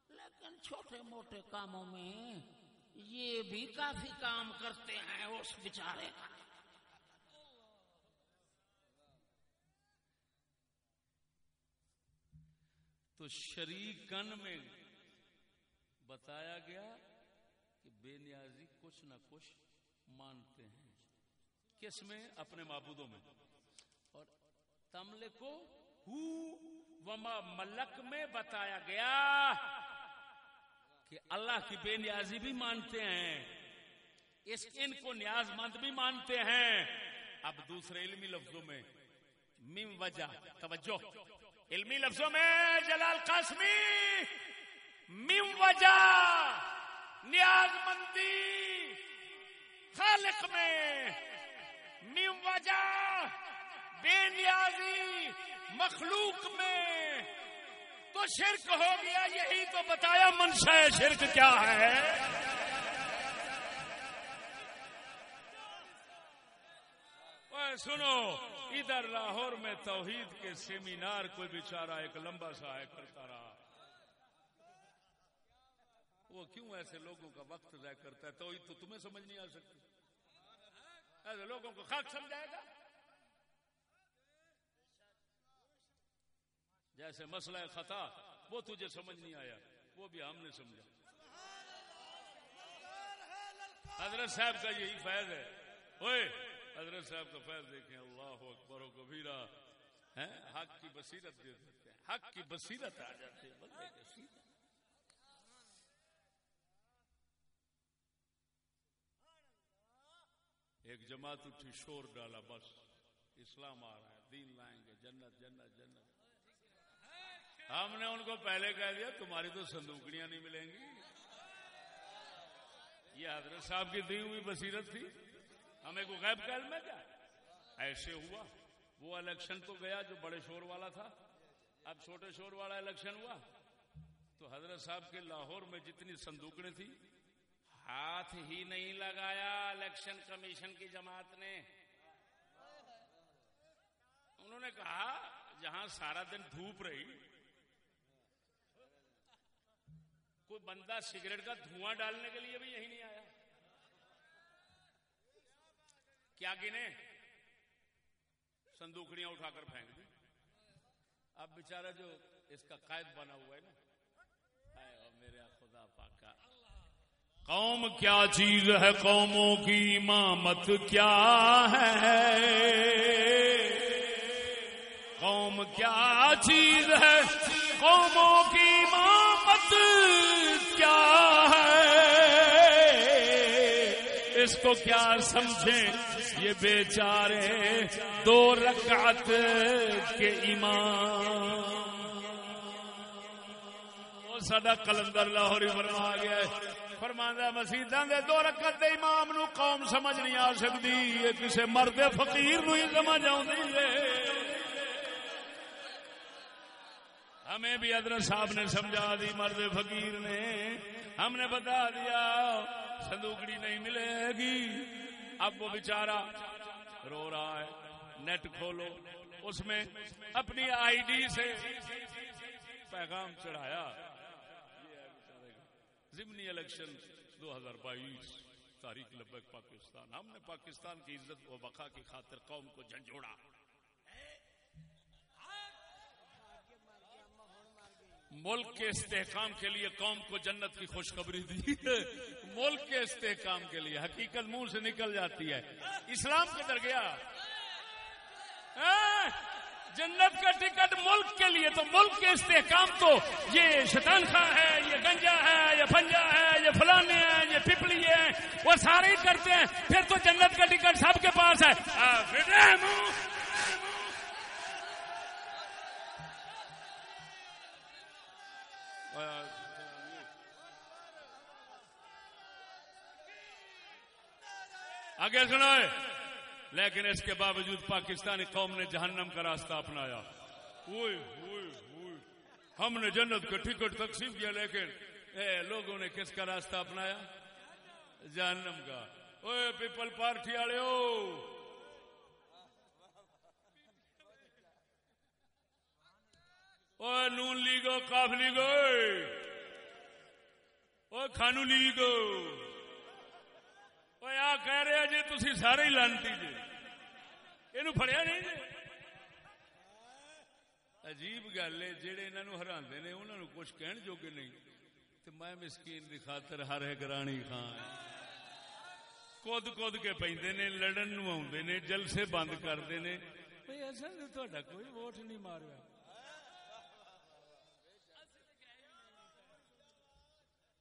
لیکن چھوٹے موٹے کاموں میں یہ بھی کافی کام کرتے ہیں، اس بیچارے کا۔ تو شریکن میں بتایا گیا کہ بے نیازی کچھ نہ کچھ مانتے ہیں۔ کس میں؟ اپنے معبودوں میں۔ اور تملے کو ہو وما ملک میں بتایا گیا کہ اللہ کی بے نیازی بھی مانتے ہیں۔ اس ان کو نیاز مند بھی مانتے ہیں۔ اب دوسرے علمی لفظوں میں مم وجہ، توجہ۔ علمی لفظوں میں جلال قاسمی، مم وجہ، نیاز مندی، خالق میں، مم وجہ، بے نیازی، مخلوق میں۔ تو شرک ہو گیا، یہی تو بتایا منشا شرک کیا ہے۔ سنو، ادھر لاہور میں توحید کے سیمینار کوئی بیچارہ ایک لمبا سا ہے، کرتا رہا۔ وہ کیوں ایسے لوگوں کا وقت ضائع کرتا ہے؟ توحید تو تمہیں سمجھ نہیں آ سکتی۔ ایسے لوگوں کو خاک سمجھائے گا؟ جیسے مسئلہ خطا، وہ تجھے سمجھ نہیں آیا، وہ بھی ہم نے سمجھا۔ حضرت صاحب کا یہی فیض ہے۔ اوے حضرت صاحب کا فیض دیکھیں، اللہ اکبر و کبیرہ حق کی بصیرت دے دیتے ہیں۔ حق کی بصیرت آ جاتی ہے بندے کے سیدھا ایک جماعت اٹھی، شور ڈالا، بس اسلام آ رہا ہے، دین لائیں گے، جنت جنت جنت۔ ہم نے ان کو پہلے کہہ دیا، تمہاری تو صندوقڑیاں نہیں ملیں گی۔ یہ حضرت صاحب کی دی ہوئی بصیرت تھی۔ ہمیں کو غیب کہل میں کیا؟ ایسے ہوا، وہ الیکشن تو گیا جو بڑے شور والا تھا۔ اب چھوٹے شور والا الیکشن ہوا۔ تو حضرت صاحب کے لاہور میں جتنی صندوقیں تھی ہاتھ ہی نہیں لگایا الیکشن کمیشن کی جماعت نے۔ انہوں نے کہا، جہاں سارا دن دھوپ رہی، کوئی بندہ سگریٹ کا دھواں ڈالنے کے لیے بھی یہی نہیں آیا۔ کیا گنے؟ سندوکڑیاں اٹھا کر پھینک دی اب بیچارہ جو اس کا قائد بنا ہوا ہے نا میرے خدا پاکا۔ قوم کیا چیز ہے؟ قوموں کی امامت کیا ہے؟ قوم کیا چیز ہے؟ قوموں کی اس کو کیا سمجھیں؟ یہ بیچارے دو رکعت کے ایمان سڈا کلندر لاہور فرما گیا ہے۔ فرماندہ مسیداں دے دو رکعت دے امام نو قوم سمجھ نہیں آ سکتی۔ یہ کسے مرد فقیر نو ہی سمجھ آؤں ہے۔ ہمیں بھی حضرت صاحب نے سمجھا دی، مرد فقیر نے۔ ہم نے بتا دیا صندوقڑی نہیں ملے گی۔ اب وہ بیچارہ رو رہا ہے، نیٹ کھولو۔ اس میں اپنی آئی ڈی سے پیغام چڑھایا۔ ضمنی الیکشن دو ہزار بائیس، تاریخ لبک پاکستان۔ ہم نے پاکستان کی عزت و بقا کی خاطر قوم کو جھنجھوڑا۔ ملک کے استحکام کے لیے قوم کو جنت کی خوشخبری دی ملک کے استحکام کے لیے حقیقت منہ سے نکل جاتی ہے۔ اسلام کدھر گیا ہاں؟ جنت کا ٹکٹ ملک کے لیے تو ملک کے استحکام تو یہ شتان خاں ہے، یہ گنجا ہے، یہ پنجا ہے، یہ فلانے ہیں، یہ پپلی ہے وہ سارے ہی کرتے ہیں۔ پھر تو جنت کا ٹکٹ سب کے پاس ہے۔ آگے سنو۔ لیکن اس کے باوجود پاکستانی قوم نے جہنم کا راستہ اپنایا۔ اوئے اوئے اوئے۔ ہم نے جنت کا ٹکٹ تقسیم کیا لیکن اے، لوگوں نے کس کا راستہ اپنایا؟ جہنم کا۔ اوئے پیپل پارٹی والے اوئے، نون لیگو کاف لیگو اوئے، خانو لیگو آ کہہ رہے جی تھی سارے ہی لانتی جی یہ فڑیا نہیں جی عجیب گل ہے جہے انہوں ہرا نے انہوں نے کچھ کہن جوگے نہیں تو میں مسکین کی خاطر ہر ایک رانی خان کد کد کے پہ لڑن نو آدھے نے جلسے بند کرتے ہیں بھائی اصل تو کوئی ووٹ نہیں مارا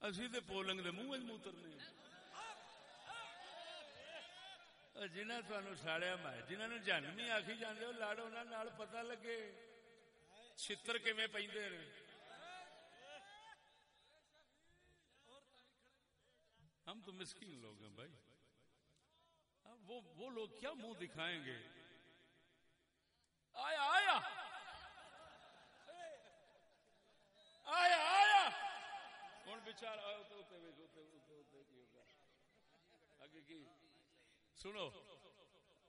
اسی تو پولنگ دے منہ موترنے جنہیں تمہیں ساڑیا میں جنہوں نے جنمی آخی جانے لڑ انہوں پتا لگے چھتر کیویں پہ ہم تو مسکین لوگ ہیں بھائی وہ وہ لوگ کیا منہ دکھائیں گے آیا آیا آیا آیا کون بچار آیا تو آگے کی سنو۔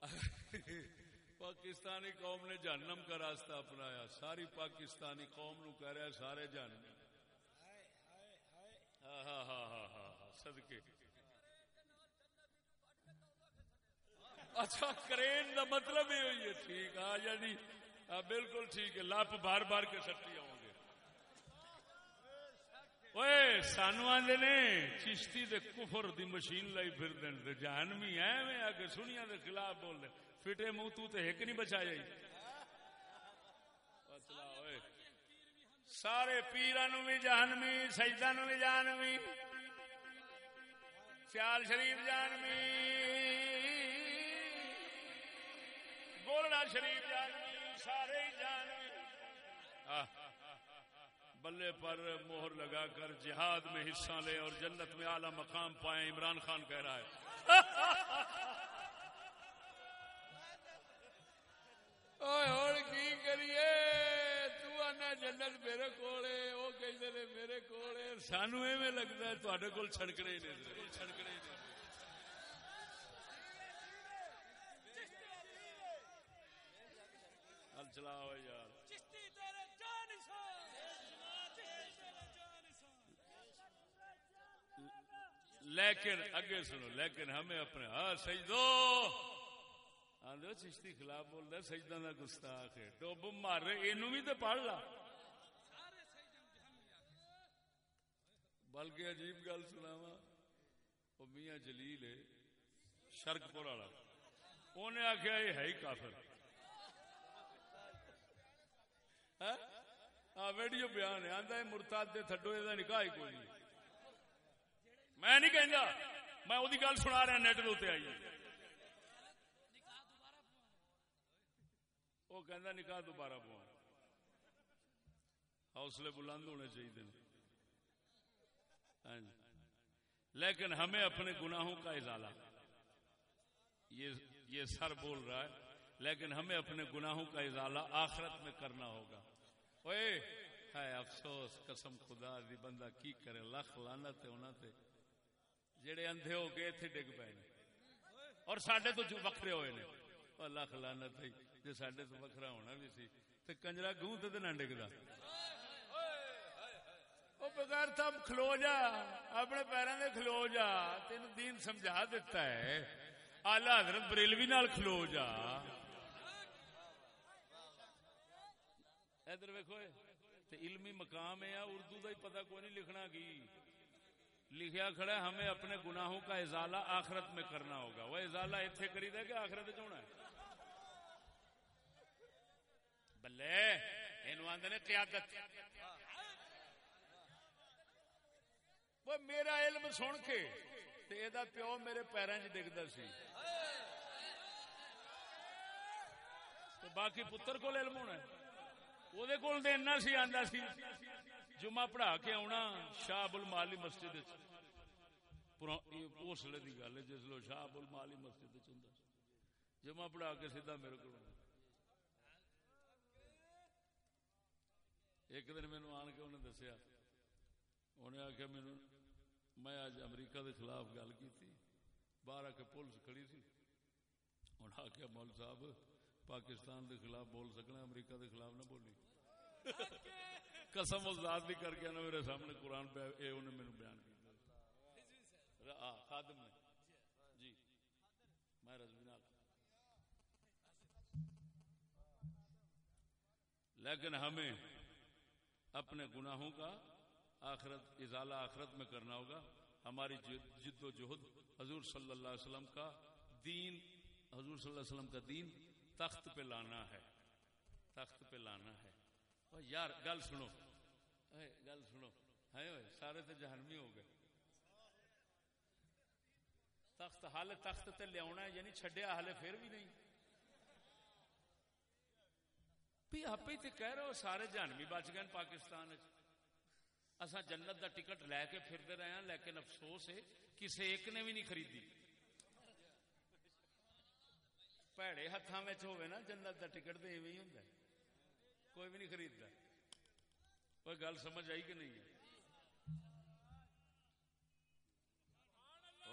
پاکستانی قوم نے جہنم کا راستہ اپنایا۔ ساری پاکستانی قوم نو کہہ رہا سارے جہنم۔ ہاں ہاں ہاں ہاں ہاں, ہاں، سدکے اچھا کرین کا مطلب یہ ہوئی ہے، ٹھیک آ یعنی ہاں، بالکل ٹھیک ہے لپ بار بار کے سٹی آؤ گے سانو آدھے نے، چشتی دے کفر دی مشین لائی پھر دین جہنمی ایویں آ کے سنیا دے خلاف بول دے۔ فٹے منہ تو تے ایک نہیں بچا جائی سارے پیران بھی جہنمی سجدہ نو بھی جہنمی سیال شریف جہنمی گولڑا شریف جہنمی سارے جہنمی بلے پر مہر لگا کر جہاد میں حصہ لے اور جنت میں اعلی مقام پائے عمران خان کہہ رہا ہے۔ کی کریے؟ جنت میرے کو میرے کو سانو ایویں لگتا ہے تے کول چھڑکنے چھڑکنے چلاؤ یار لیکن اگے سنو، لیکن ہمیں اپنے ہاں سجدو۔ آدھے چشتی خلاف بول رہا سجدہ کا گستاخ ہے۔ ڈب مار یہ بھی تو پڑھ لا۔ بلکہ عجیب گل سنا وہ میاں جلیل ہے شرک پور والا انہیں آخیا یہ ہے ہی کافر۔ ہاں؟ ویڈیو بیان ہے آدھا مرتاد دے تھڈو یہ نکاح ہی کوئی نہیں۔ میں نہیں کہنا میں وہ گل سنا رہا نیٹ دے آئی وہ کہنا نکاح دوبارہ پوا حوصلے بلند ہونے چاہیے ہاں جی۔ لیکن ہمیں اپنے گناہوں کا ازالہ۔ یہ سر بول رہا ہے۔ لیکن ہمیں اپنے گناہوں کا ازالہ آخرت میں کرنا ہوگا۔ اوے ہے افسوس، قسم خدا دی، بندہ کی کرے؟ لکھ لانا تے ہونا تے۔ جڑے اندھے ہو گئے تھے ڈگ پے اور سڈے تو جو وکھرے ہوئے نے۔ لکھ لانا تھی جی سڈے تو وکرا ہونا بھی سی۔ تو کنجرا گوں تو نہ ڈگتا وہ بغیر تھا کھلو جا۔ اپنے پیروں سے کھلو جا۔ تین دین سمجھا دیتا ہے۔ آلہ حضرت بریلوی نال کھلو جا۔ ادھر ویکو علمی مقام ہے، اردو کا ہی پتا کوئی نہیں لکھنا کی۔ لکھیا کھڑا ہمیں اپنے گناہوں کا ازالہ آخرت میں کرنا ہوگا۔ وہ ازالہ اتنے کری دے کہ آخرت چنا ہے؟ بلے یہ آدھے قیادت۔ وہ میرا علم سن کے یہ پیو میرے پیروں چ ڈگتا سی۔ باقی پتر کو علم ہونا وہ کول سی سی۔ جمعہ پڑھا کے آنا شاہ ابل مالی مسجد اس لیے کی گل ہے جس لو شاہ بول مالی مسجد جمع پڑھا کے سیدھا میرے کو ایک دن مینو آن کے انہیں دسیا انہیں آخیا مینو میں اج امریکہ دے خلاف گل کی باہر آ کے پولیس کھڑی سی۔ انہیں آخیا مول صاحب پاکستان دے خلاف بول سکنا امریکہ دے خلاف نہ بولی۔ قسم ذات بھی کر کے میرے سامنے قرآن پہ اے انہیں میرے بیان کیا خادم نے۔ جی۔ میں رضوینات لیکن ہمیں اپنے گناہوں کا آخرت، ازالہ آخرت میں کرنا ہوگا۔ ہماری جد و جہد، حضور صلی اللہ علیہ وسلم کا دین، حضور صلی اللہ علیہ وسلم کا دین تخت پہ لانا ہے۔ تخت پہ لانا ہے۔ یار، گل سنو۔ گل سنو۔ ہے سارے تو جہنمی ہو گئے۔ تخت حال تخت تے لیا یعنی چڈیا ہالے پھر بھی نہیں۔ آپ ہی کہہ رہے ہو، سارے جہنمی بچ گئے پاکستان اصا جنت دا ٹکٹ لے کے پھرتے رہے ہیں، لیکن افسوس ہے کسی ایک نے بھی نہیں خریدی۔ پیڑے ہاتھوں میں ہوئے نا، جنت کا ٹکٹ تو ایویں ہی ہوں کوئی بھی نہیں خریدتا کوئی گل سمجھ آئی کہ نہیں؟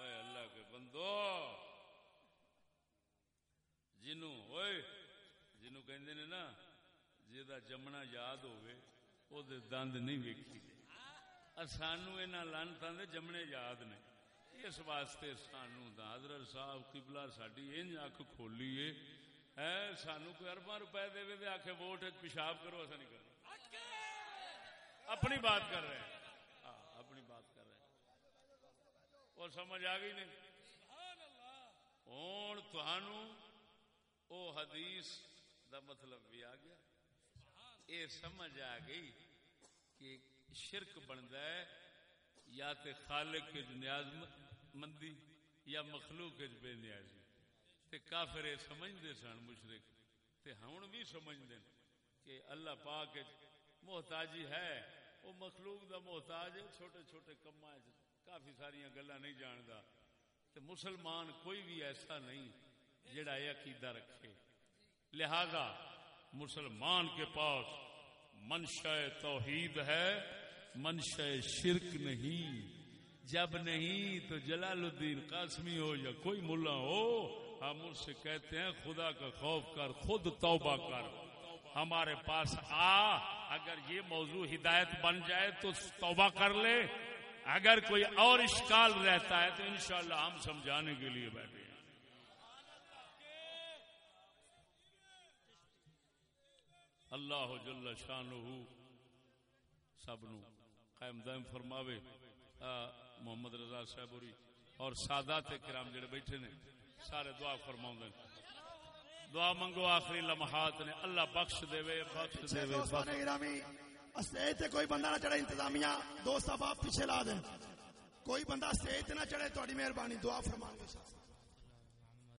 اللہ کے بندو۔ جنوں ہوئے جنوں کہندے نے نا جا جمنا یاد ہوئے او دے دند نہیں ویکھی۔ سانو انہاں لانتاں دے جمنے یاد نے۔ اس واسطے سانو حضرت صاحب قبلہ ساڈی انج اکھ کھولی ہے سانو کوئی ارباں روپے دے دے آکھے ووٹ پیشاب کرو، ایسا نہیں کرنا۔ اپنی بات کر رہے ہیں۔ اپنی بات کر رہے ہیں۔ اور سمجھ آ گئی نہیں؟ ہوں تھانو او حدیث دا مطلب بھی آ گیا یہ سمجھ آ گئی کہ شرک بنتا ہے یا تے خالق کے نیاز مندی یا مخلوق کے بے نیازی تے کافر یہ سمجھتے سن مشرق تے ہوں بھی سمجھتے کہ اللہ پاک محتاجی ہے وہ مخلوق دا محتاج ہے چھوٹے چھوٹے کما کافی ساری گلا نہیں جانتا تے مسلمان کوئی بھی ایسا نہیں جڑا یہ عقیدہ رکھے۔ لہذا مسلمان کے پاس منشا توحید ہے منشا شرک نہیں۔ جب نہیں تو جلال الدین قاسمی ہو یا کوئی ملا ہو، ہم اس سے کہتے ہیں، خدا کا خوف کر، خود توبہ کر۔ ہمارے پاس آ، اگر یہ موضوع ہدایت بن جائے تو توبہ کر لے۔ اگر کوئی اور اشکال رہتا ہے تو انشاءاللہ ہم سمجھانے کے لیے بیٹھے ہیں۔ اللہ جل شان سب نو قائم دائم فرماوے محمد رضا صاحب اور سادات کرام جڑے بیٹھے نے، سارے دعا فرما دعا منگو آخری لمحات نے، اللہ بخش دے وے بخش اسٹیج وے کوئی بندہ نہ چڑھے انتظامیہ دوست آپ پیچھے لا دیں۔ کوئی بندہ اسٹیج نہ چڑھے تھوڑی مہربانی، دعا فرما گے